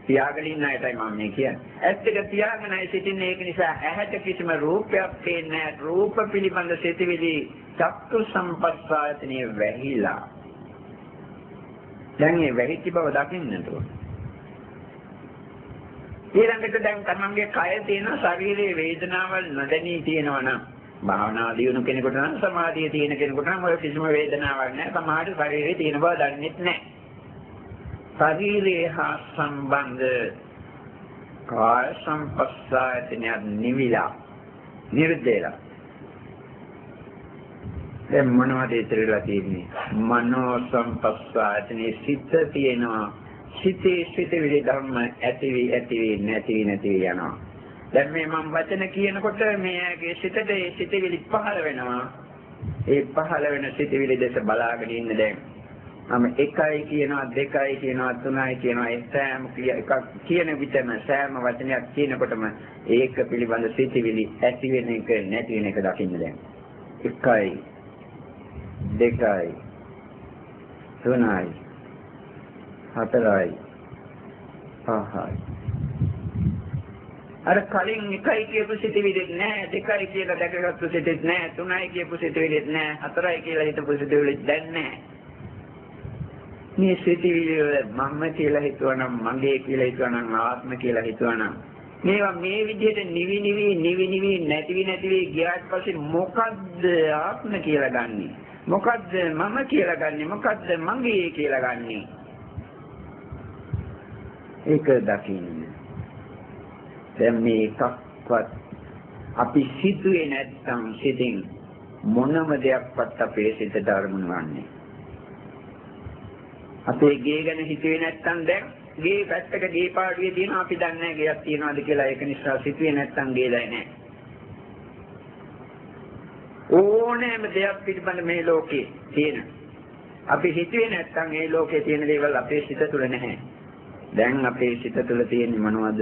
තියාගෙන ඉන්න අයටයි මම මේ කියන්නේ. ඇත්ත එක තියාගෙනයි සිටින්නේ ඒක නිසා ඇහැට කිසිම රූපයක් පේන්නේ නැහැ. රූප පිළිබඳ සිතිවිලි චක්කු සම්පස්සායතනෙ වැහිලා. දැන් මේ වැහිච්ච බව දකින්නට ඕන. ඊළඟට දැන් තමන්ගේ කය තියෙන ශරීරයේ වේදනාවල් නොදැනී තියෙනවා නම් භාවනා දියුණු කෙනෙකුට නම් සමාධිය තියෙන කෙනෙකුට නම් ඔය කිසිම වේදනාවක් නැහැ. සමහරට ශරීරයේ තියෙන බව දන්නේ නැහැ. ශරීරය හා සම්බන්ධ කාය සංපස්සායතනය නිවිලා නිර්දේලා දැන් මොනවද ඉතිරිලා තියෙන්නේ? මනෝ සංපස්සායතනේ සිත තියෙනවා. සිතේ සිතවිලි ධර්ම ඇතිවි ඇතිවි නැතිවි නැතිවි යනවා. දැන් මේ මම වචන කියනකොට මේගේ සිතට ඒ සිතවිලි පහළ වෙනවා. ඒ පහළ වෙන සිතවිලි දැස බලාගෙන ඉන්න දැන් මම එකයි කියනවා දෙකයි කියනවා තුනයි කියනවා ඒ සෑම එකක් කියන විටම සෑම වචනයක් කියනකොටම ඒක පිළිබඳ සිතිවිලි ඇති වෙන එක නැති වෙන එක දකින්න දැන්. එකයි දෙකයි තුනයි හතරයි පහයි. අර කලින් එකයි කියපු සිතිවිලිත් නැහැ දෙකයි කියලා දැකගත්තු සිතිවිලිත් නැහැ තුනයි කියපු සිතිවිලිත් නැහැ හතරයි කියලා හිතපු සිතිවිලිත් දැන් නැහැ. මේ සිතිවිලි වල මම කියලා හිතුවනම් මගේ කියලා හිතුවනම් ආත්ම කියලා හිතුවනම් මේවා මේ විදිහට නිවි නිවි නිවි නිවි නැතිවි නැතිවි ගියාට පස්සේ මොකද්ද ආත්ම කියලා ගන්නෙ? මොකද්ද මම කියලා ගන්නෙ? මොකද්ද මගේ කියලා ගන්නෙ? ඒක දකින්න. දැන් මේ එකක්වත් අපි සිදුවේ නැත්තම් සිතින් මොනම දෙයක්වත් අපේ සිතට අරමුණු වන්නේ අපේ ගේ ගැන හිතුවේ නැත්තම් දැන් ගේ පැත්තක ගේ පාඩුවේ තියෙන අපි දන්නේ නැහැ ගේයක් තියනවාද කියලා ඒක නිසා සිතුවේ නැත්තම් ගේලයි නැහැ. ඕනෑම දෙයක් පිළිබඳ මේ ලෝකේ තියෙන. අපි හිතුවේ නැත්තම් මේ ලෝකේ තියෙන දේවල් අපේ සිත තුළ නැහැ. දැන් අපේ සිත තුළ තියෙන්නේ මොනවද?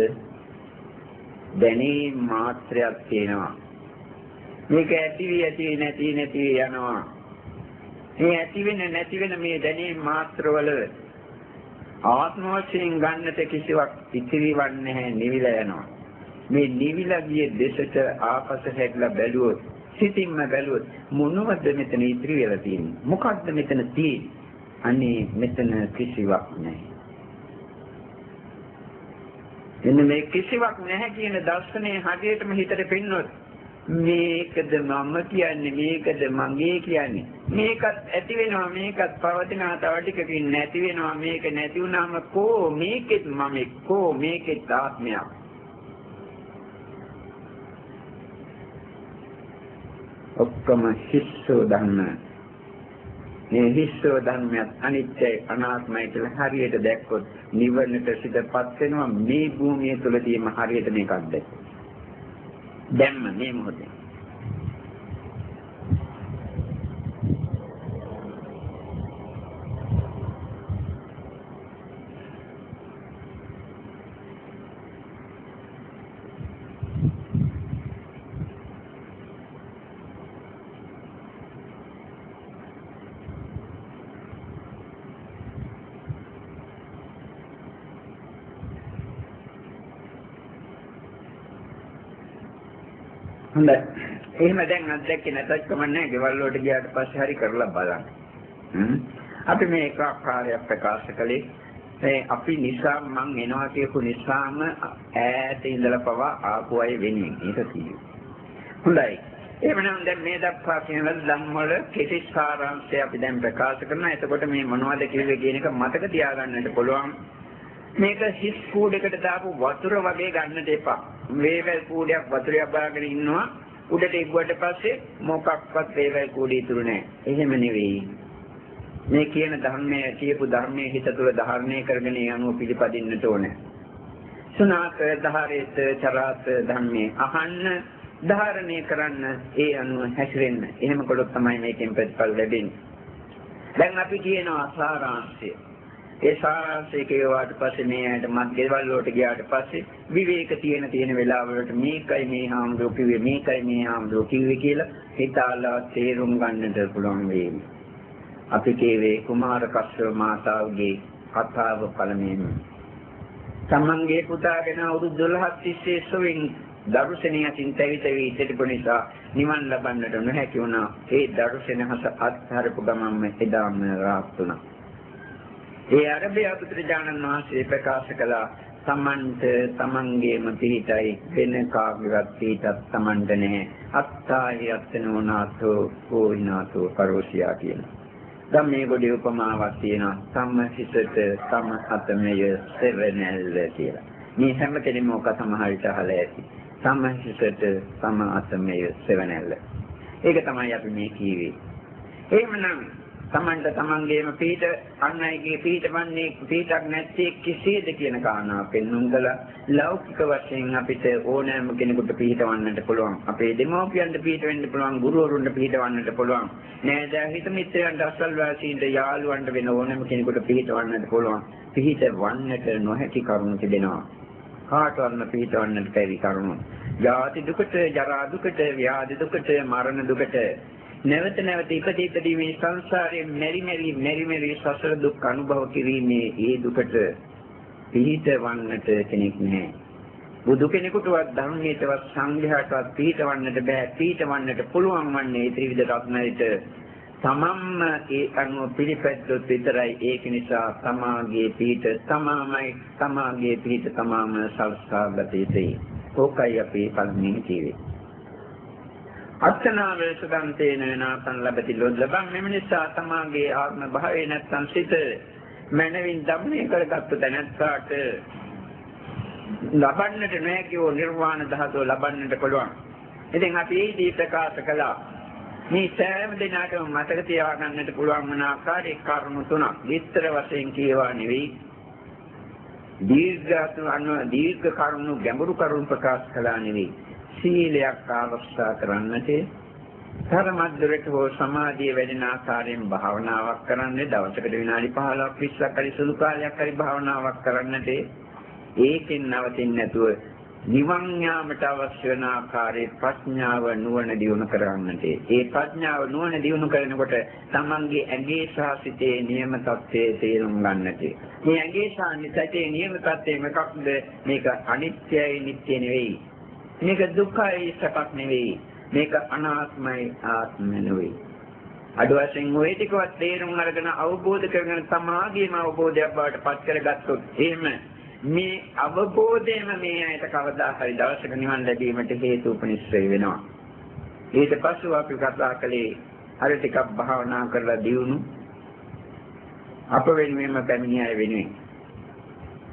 දැනීම් මාත්‍රයක් තියෙනවා. මේක ඇති වී ඇති නැති නැති යනවා. මේ ඇති වෙන නැති වෙන මේ දැනීම් මාත්‍රවල ආත්ම වශයෙන් ගන්නට කිසිවක් ඉතිරිවන්නේ නැහැ නිවිලා යනවා. මේ නිවිලා ගිය දෙසට ආපස හැදලා බැලුවොත් සිතින්ම බැලුවොත් මොනවද මෙතන ඉතිරි වෙලා තියෙන්නේ? මොකක්ද මෙතන තියෙන්නේ? අනේ මෙතන කිසිවක් නැහැ. එන්න මේ කිසිවක් නැහැ කියන දර්ශනය හරියටම හිතට පෙන්නොත් මේකද මම කියන්නේ මේකද මගේ කියන්නේ. මේකත් ඇති වෙනවා මේකත් පවතිනවා තව ටිකකින් නැති වෙනවා. මේක නැති වුණාම කෝ මේකෙත් මම කෝ මේකෙත් ආත්මයක්. ඔක්කොම හිස්සෝ ධර්ම. මේ හිස්සෝ ධර්මයක් අනිත්‍යයි අනාත්මයි කියලා හරියට දැක්කොත් නිවනට සිතපත් වෙනවා. මේ භූමිය තුල තියෙන හරියට මේකක් දැක්කොත් දැම්ම මේ මොහොතේ. හොඳයි. එහෙම දැන් අත්දැකේ නැතත් කමන්නේ ගෙවල් වලට ගියාට පස්සේ හරි කරලා බලන්න. අපි මේ එක ආකාරයක් ප්‍රකාශ කළේ ඒ අපි නිසා මං එනවා කියපු නිසාම ඈත ඉඳලා පවා ආපු අය වෙන්නේ. ඒක කිව්වේ. හොඳයි. එහෙමනම් දැන් මේ දක්වා කියන ධම්ම වල කෙටි සාරාංශය අපි දැන් ප්‍රකාශ කරනවා. එතකොට මේ මොනවද කිව්වේ කියන එක මතක තියාගන්නට පුළුවන්. මේක හිස් කූඩයකට දාපු වතුර වගේ ගන්නට එපා. වේවැල් කූඩයක් වතුරේ අබාගෙන ඉන්නවා. උඩට ඉබ්බුවට පස්සේ මොකක්වත් වේවැල් කූඩේ ඉතුරු නැහැ. එහෙම නෙවෙයි. මේ කියන ධර්මයේ කියපු ධර්මයේ හිත තුළ ධාරණය කරගෙන ඒ අනුව පිළිපදින්නට ඕනේ. සුනාත ධාරේත චරාත ධම්මේ අහන්න ධාරණය කරන්න ඒ අනුව හැසිරෙන්න. එහෙම කළොත් තමයි මේකෙන් ප්‍රතිඵල ලැබෙන්නේ. දැන් අපි කියනවා සාරාංශය. ඒ සාරාංශය කියවාට පස්සේ මේ ඇයිට මත් ගෙවල් වලට ගියාට පස්සේ විවේක තියෙන තියෙන වෙලාවලට මේකයි මේ හාමුදුරුවෝ කිව්වේ මේකයි මේ හාමුදුරුවෝ කිව්වේ කියලා හිතාලා තේරුම් ගන්නට පුළුවන් වෙයි. අපි කියවේ කුමාර කස්සප මාතාවගේ කතාව පළමුවෙන්. තමන්ගේ පුතාගෙන අවුරුදු 12ක් තිස්සේ සොවින් දරුසෙනියකින් තැවිතවි සිටපු නිසා නිවන් ලබන්නට නොහැකි වුණා. ඒ දරුසෙනහස අත්හරපු ගමන්ම එදාම රාත් වුණා. ඒ අරබිය පුත්‍රජානන් වහන්සේ ප්‍රකාශ කළා තමන්ට තමන්ගේම පිහිටයි වෙන කාගේවත් පිහිටක් තමන්ට නැහැ. අත්තාහි අත්නෝනාතෝ කෝහිනාතෝ කරෝසියා කියනවා. දැන් මේ ගොඩේ උපමාවක් තියෙනවා. සම්ම හිතට සම අතමය සෙවණැල්ල කියලා. මේ හැම කෙනෙක්ම ඔක සමහර විට අහලා ඇති. සම්හිතට සම අතමය සෙවණැල්ල. ඒක තමයි අපි මේ කියවේ. එහෙමනම් තමන්ට තමන්ගේම පීඨ අන් අයගේ පීඨ වන්නේ පීඨක් නැත්තේ කෙසේද කියන කාරණාව පෙන්වුම් කළා. ලෞකික වශයෙන් අපිට ඕනෑම කෙනෙකුට පීඨවන්නට පුළුවන්. අපේ දෙමෝපියන්ට පීඨ වෙන්න පුළුවන්, ගුරුවරුන්ට පීඨවන්නට පුළුවන්. නේද? හිත මිත්‍රයන්ට අසල්වාසීන්ට යාළුවන්ට වෙන ඕනෑම කෙනෙකුට පීඨවන්නට පුළුවන්. පීඨ වන්නට නොහැකි කරුණු තිබෙනවා. කාටවත් පිටවන්නට බැරි කරුණු. ජාති දුකට, ජරා දුකට, ව්‍යාධි දුකට, මරණ දුකට නැවත නැවත ඉපදී ඉපදී මේ සංසාරයේ මෙරි මෙරි මෙරි මෙරි සසර දුක් අනුභව කිරීමේ ඒ දුකට පිහිටවන්නට කෙනෙක් නැහැ. බුදු කෙනෙකුටවත් ධර්මයටවත් සංඝයාටවත් පිහිටවන්නට බෑ. පිහිටවන්නට පුළුවන් වන්නේ ත්‍රිවිධ රත්නයට තමන්ම ඒ අනුව පිළිපැද්දොත් විතරයි ඒක නිසා තමාගේ පිහිට තමාමයි තමාගේ පිහිට තමාම සල්ස්කාගත යුතුයි. ඕකයි අපි පළමුවෙන් කිව්වේ. අත්තනාව සුදන්තේන නාසන් ලැබති. ලොල්ලබන් මෙම නිසා තමාගේ ආත්ම භාවය නැත්තම් සිත මනවින් දමනය කරගත්තු තැනැත්තාට ලබන්නට නොහැකි වූ නිර්වාණ ධාතුව ලබන්නට පුළුවන්. ඉතින් අපි ඒදී ප්‍රකාශ කළා. මේ සෑම දිනකටම මතක තියාගන්නට පුළුවන් වන ආකාරයේ කරුණු තුනක්. විස්තර වශයෙන් කියවා නෙවෙයි. දීර්ඝ අනු දීර්ඝ කරුණු ගැඹුරු කරුණු ප්‍රකාශ කළා නෙවෙයි. සීලයක් ආරක්ෂා කරන්නට ධර්මද්දරට හෝ සමාධිය වැඩෙන ආකාරයෙන් භාවනාවක් කරන්න දවසකට විනාඩි 15ක් 20ක් හරි සුළු කාලයක් හරි භාවනාවක් කරන්නට ඒකෙන් නවතින්නේ නැතුව නිවන් යාමට අවශ්‍ය වන ආකාරයේ ප්‍රඥාව නුවණ දියුණු කරගන්නට. ඒ ප්‍රඥාව නුවණ දියුණු කරනකොට තමන්ගේ ඇඟේ සහ සිතේ නියම තත්ත්වයේ තේරුම් ගන්නට. මේ ඇඟේ සහ සිතේ නියම තත්ත්වය මොකක්ද? මේක අනිත්‍යයි නිට්ටය නෙවෙයි. මේක දුක්ඛයි සපක් නෙවෙයි. මේක අනාත්මයි ආත්ම නෙවෙයි. අඩු වශයෙන් ওই ටිකවත් තේරුම් අරගෙන අවබෝධ කරගෙන සමාධියම අවබෝධයක් බවට පත් කරගත්තොත් එහෙම මේ අවබෝධයම මේ ඇයට කවදා හරි දවසක නිවන් ලැබීමට හේතු උපනිශ්‍රේ වෙනවා. ඊට පස්ව අපි කතා කළේ අර ටිකක් භාවනා කරලා දියුණු අප වෙනුවෙන්ම පැමිණි අය වෙනුවෙන්.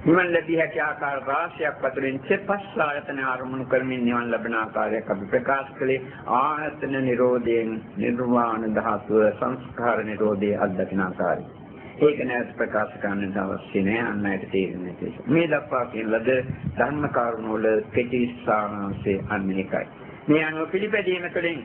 නිවන් ලැබිය හැකි ආකාර රාශියක් වතුරින් සෙපස් ආයතන ආරමුණු කරමින් නිවන් ලැබෙන ආකාරයක් අපි ප්‍රකාශ කළේ ආයතන නිරෝධයෙන් නිර්වාණ ධාතුව සංස්කාර නිරෝධයේ අත්දකින ආකාරය. ඒක නැවත ප්‍රකාශ කරන්නට අවශ්‍ය නැහැ අන්න ඇයට තේරෙන්නේ නැහැ. මේ දක්වා කියන ලද ධර්ම කාරණා වල කෙටි සාරාංශය අන්න එකයි. මේ අනුව පිළිපැදීම තුළින්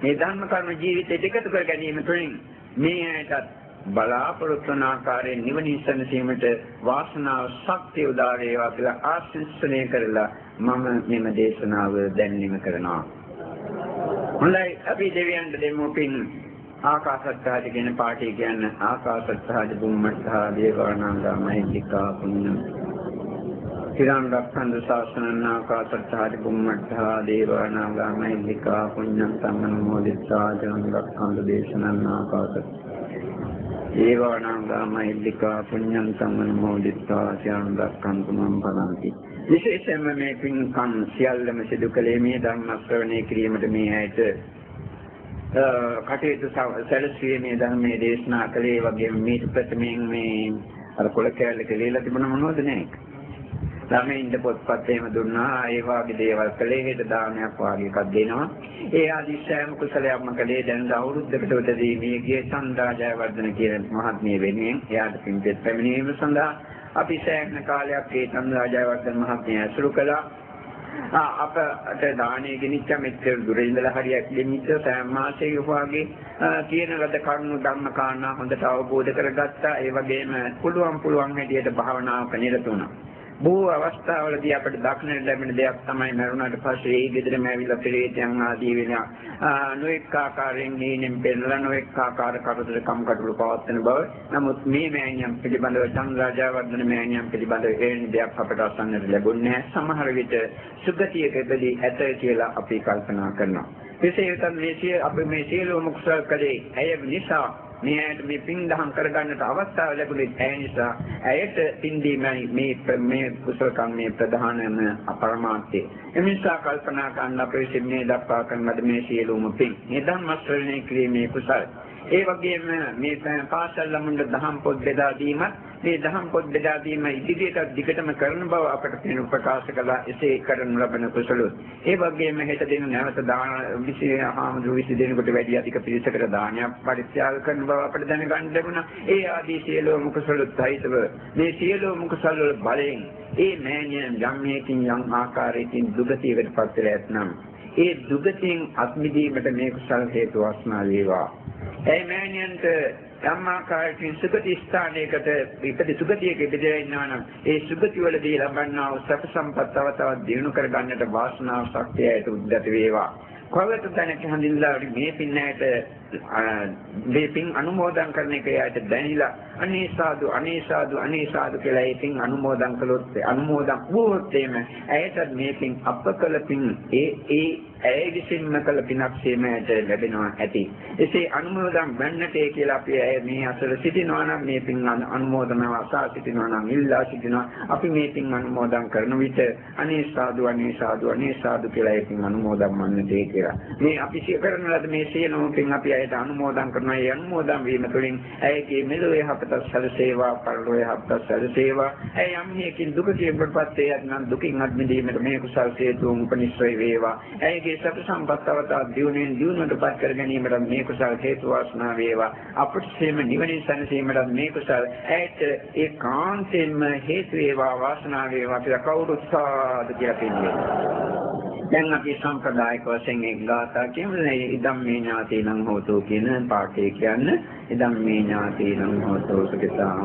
මේ ධර්ම කර්ම ජීවිතයට එකතු කර ගැනීම තුළින් මේ ඇයටත් බලාපොරොත්තු වන ආකාරයෙන් නිවන ඉස්සනසීමට වාසනාව ශක්තිය උදා වේවා කියලා ආශිර්වාදනය කරලා මම මෙම දේශනාව දැන් නිම කරනවා. හොඳයි අපි දෙවියන්ට දෙමු පින්. ආකාශත්තාජ ගැන පාටි කියන ආකාශත්තාජ බුම්මත්තා දේවානන්දා මහිද්దికා පුඤ්ඤ. තිරන් රක්ඛන්ද ශාසනං ආකාශත්තාජ බුම්මත්තා දේවානන්දා මහිද්దికා පුඤ්ඤ. සම්මනෝදිත්තා ජනං රක්ඛන්ද දේශනං ආකාශත්තා ඒවානාගාම ඉල්ලිකා පුඤ්ඤං සම්මනෝදිත්වා සියං දක්ඛන්තු මම් පරන්ති විශේෂයෙන්ම මේ පින්කම් සියල්ලම සිදු කළේ මේ ධර්ම ශ්‍රවණය කිරීමට මේ ඇයට කටයුතු සැලසීමේ ධර්මයේ දේශනා කළේ වගේම මේ ප්‍රථමයෙන් මේ අර කොල කැලේ කියලා තිබුණ මොනවද නෑ ළමයින්ට පොත්පත් එහෙම දුන්නා. ඒ වගේ දේවල් කළේ හෙට දානයක් වගේ එකක් දෙනවා. ඒ ආදී සෑම කුසලයක්ම කළේ. දැන් අවුරුද්දකට උඩදී මේ ගිය සන්දාජයවර්ධන කියන මහත්මිය වෙනුවෙන් එයාට පින්පෙත් පැමිණීම සඳහා අපි සෑහෙන කාලයක් ඒ සන්දාජයවර්ධන මහත්මිය ඇසුරු කළා. අපට දානේ ගෙනිච්ච. මෙච්චර දුර ඉඳලා හරියක් ගෙනිච්ච සෑම මාසයක වාගේ කියන ලද කරුණු ධර්ම කාරණා හොඳට අවබෝධ කරගත්තා. ඒ වගේම පුළුවන් පුළුවන් හැටියට භාවනාවක නිරත වුණා. බොහෝ අවස්ථාවලදී අපිට දක්නට ලැබෙන දෙයක් තමයි මරුණාට පස්සේ ඒ ගෙදරම ඇවිල්ලා පෙරේතයන් ආදී වෙන නොඑක ආකාරයෙන් නීනෙන් පෙරලා නොඑක ආකාර කරදර කම්කටොළු පවත්වන බව. නමුත් මේ මෑණියන් පිළිබඳව චන්ද්‍රාජාවර්ධන මෑණියන් පිළිබඳව එවැනි දෙයක් අපට අසන්නට ලැබුණේ නැහැ. සමහර විට සුගතියකදී ඇත කියලා අපි කල්පනා කරනවා. එසේ වෙතත් මේ සිය අපි මේ සියලුම කුසල කලේ ඇය නිසා මේ ඇයට මේ පින් දහම් කරගන්නට අවස්ථාව ලැබුණේ ඇය නිසා ඇයට පින් දීමයි මේ මේ කුසල කර්මයේ ප්‍රධානම අපරමාර්ථය. එනිසා කල්පනා කරන්න අපේ සින්නේ දක්වා කරන ලද මේ සියලුම පින්. මේ ධර්ම ශ්‍රවණය කිරීමේ කුසල. ඒ වගේම මේ පාසල් ළමුන්ට දහම් පොත් බෙදා දීමත් මේ දහම් පොත් බෙදා දීම ඉදිරියට දිගටම කරන බව අපට පෙන ප්‍රකාශ කළා. එසේ කරනු ලබන කුසලොත් ඒ වගේම හෙට දින නැවත දාන විශේෂහාමුදුරු විශේෂ දිනකට වැඩි අධික පිරිසකට දානයක් පරිත්‍යාග කරන බව අපට දැනගන්න ලැබුණා. ඒ ආදී සියලුම කුසලොත් සහිතව මේ සියලුම කුසල වල බලයෙන් ඒ මෑණියන් යම්මේකින් යම් ආකාරයකින් දුගතියකට පත් වෙලා ඇතනම් ඒ දුගතියෙන් අත්මිදීමට මේ කුසල හේතු වස්නා වේවා. ඒ මෑණියන්ට ධම්මාකාරයෙන් සුගති ස්ථානයකට ඉපදි සුගතියක ඉපදලා ඉන්නවා නම් ඒ සුගති වලදී ලබන්නා වූ සැප සම්පත් තව තවත් දිනු කර ගන්නට වාසනාව ශක්තියට උද්දත වේවා. කවදද දැනට හඳින්ලා මේ පින්නයට මේ පින් අනුමෝදන් කරන එක යාට දැනිලා අනේ සාදු අනේ සාදු අනේ සාදු කියලා ඒ පින් අනුමෝදන් කළොත් අනුමෝදන් වුවොත් එimhe ඇයට මේ පින් අප කළ පින් ඒ ඒ ඇය විසින්ම කළ පිනක් සීමයට ලැබෙනවා ඇති. එසේ අනුමෝදන් වන්නට ඒ කියලා අපි ඇය මේ අසල සිටිනවා නම් මේ පින් අනුමෝදනව අසා සිටිනවා නම් ඉල්ලා සිටිනවා. අපි මේ පින් අනුමෝදන් කරන විට අනේ සාදු අනේ සාදු අනේ සාදු කියලා ඒ පින් අනුමෝදන් වන්නට ඒ කියලා. මේ අපි සිය කරන ලද මේ සියලුම පින් අපි ඇයට අනුමෝදන් කරනවා. ඒ අනුමෝදන් වීම තුළින් ඇයගේ මෙලොවේ යහපත සැලසේවා, පරලොවේ යහපත සැලසේවා. ඇය යම් හේකින් දුක කියපටපත් ඒ නම් දුකින් අත් මිදීමට මේ කුසල් හේතුන් උපනිශ්‍රේ වේවා. ඇයගේ ඒ සතු සම්පත් අවතාව දියුණුවෙන් දියුණුවටපත් කර ගැනීමට මේ කුසල හේතු වාසනා වේවා අපට සේම නිවනින් සැනසීමට මේ කුසල ඇයට ඒකාන්තයෙන්ම හේතු වේවා වාසනා වේවා කියලා කවුරුත් සාදු කියලා කියන්නේ දැන් අපි සම්ප්‍රදායික වශයෙන් එක් ගාථා කියමු ඉදම් මේ ඥාතිනම් හෝතෝ කියන පාඨය කියන්නේ. ඉදම් මේ ඥාතිනම් හෝතෝ සුඛිතා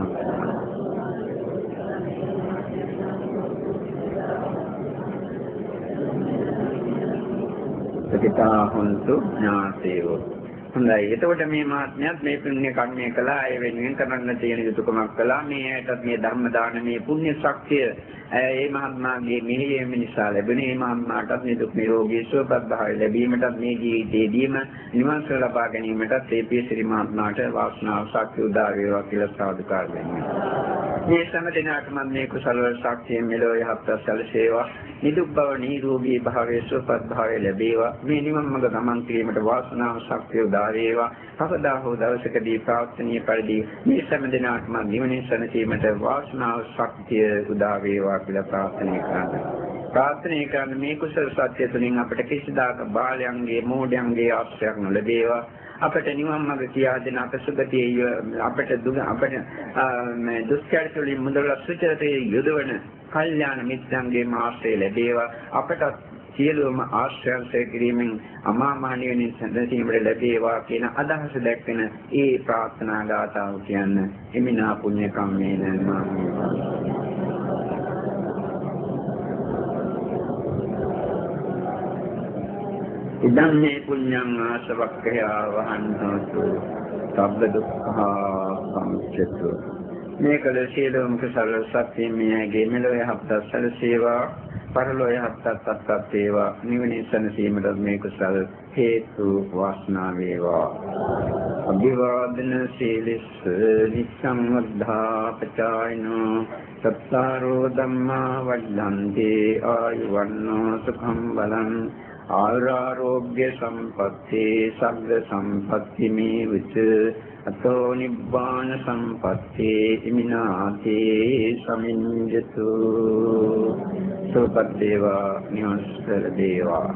සුඛිතා හොන්තු ඥාතේවෝ. හොඳයි. එතකොට මේ මාත්මයත් මේ පුණ්‍ය කර්මය කළා. ඒ වෙනුවෙන් කරන්න තියෙන යුතුයකමක් කළා. මේ ඇයටත් මේ ධර්ම දානමේ පුණ්‍ය ශක්තිය ඒ මහත්මාගේ මෙහෙයීම නිසා ලැබුණේ මහත්මාටත් නිදුක් නිරෝගී සුවපත් භාවය ලැබීමටත් මේ ජීවිතයේදීම නිවන් සුව ලබා ගැනීමටත් ඒ පියසිරි මහත්මාට වාසනාව ශක්තිය උදා වේවා කියලා සාදුකාර වෙනවා. මේ සෑම දිනකටම මේ කුසල ශක්තිය මෙලොව යහපත් සැලසේවා. නිදුක් බව නිරෝගී භාවයේ සුවපත් භාවය ලැබේවා. මේ නිවන් මඟ ගමන් කිරීමට වාසනාව ශක්තිය උදා උදා වේවා කවදා හෝ දවසකදී ප්‍රාර්ථනීය පරිදි මේ සෑම දිනකටම නිවනින් සැනසීමට වාසනාව ශක්තිය උදා වේවා කියලා ප්‍රාර්ථනා කරනවා ප්‍රාර්ථනා කරන මේ කුසල සත්‍ය තුළින් අපට කිසිදාක බාලයන්ගේ මෝඩයන්ගේ ආශ්‍රයක් නොලැබේවා අපට නිවන් මඟ කියා දෙන අප සුගතිය අපට දුක අපට මේ දුස්චරිත වලින් මුදවලා සුචරිතයේ යොදවන කල්යාණ මිත්‍රන්ගේ ආශ්‍රය ලැබේවා. අපට සියලුම ආශ්‍රයන්සය කිරීමෙන් අමා මහ නිවනින් සැනසීමට ලැබේවා කියන අදහස දැක්වෙන ඒ ප්‍රාර්ථනා ගාථාව කියන්න එමිනා පුණ්‍ය කම්මේන මාමේ ඉදම් මේ පුඤ්ඤං ආසවක්ඛයා වහන්තෝතු සබ්බ දුක්ඛා සමුච්චතු මේකල සියලුම කුසල සත්‍ය මේගේ මෙලොව යහපත් සැලසේවා. පරලෝය හත්තත් අත්තත් වේවා නිවනින් සැනසීමට මේ කුසල හේතු වාසනා වේවා. අභිවාදන සීලිස්ස නිච්ඡං වද්ධාපචායනෝ සත්තාරෝ ධම්මා වද්ධන්ති ආයුවන්නෝ සුඛං බලං ආරෝග්‍ය සම්පatti සග්ග සම්පatti මේ විච අතෝ නිබ්බාන සම්පatti ඉමිනාතේ සමිඤ්ඤතු සෝපත් දේවා නිවස්සර දේවා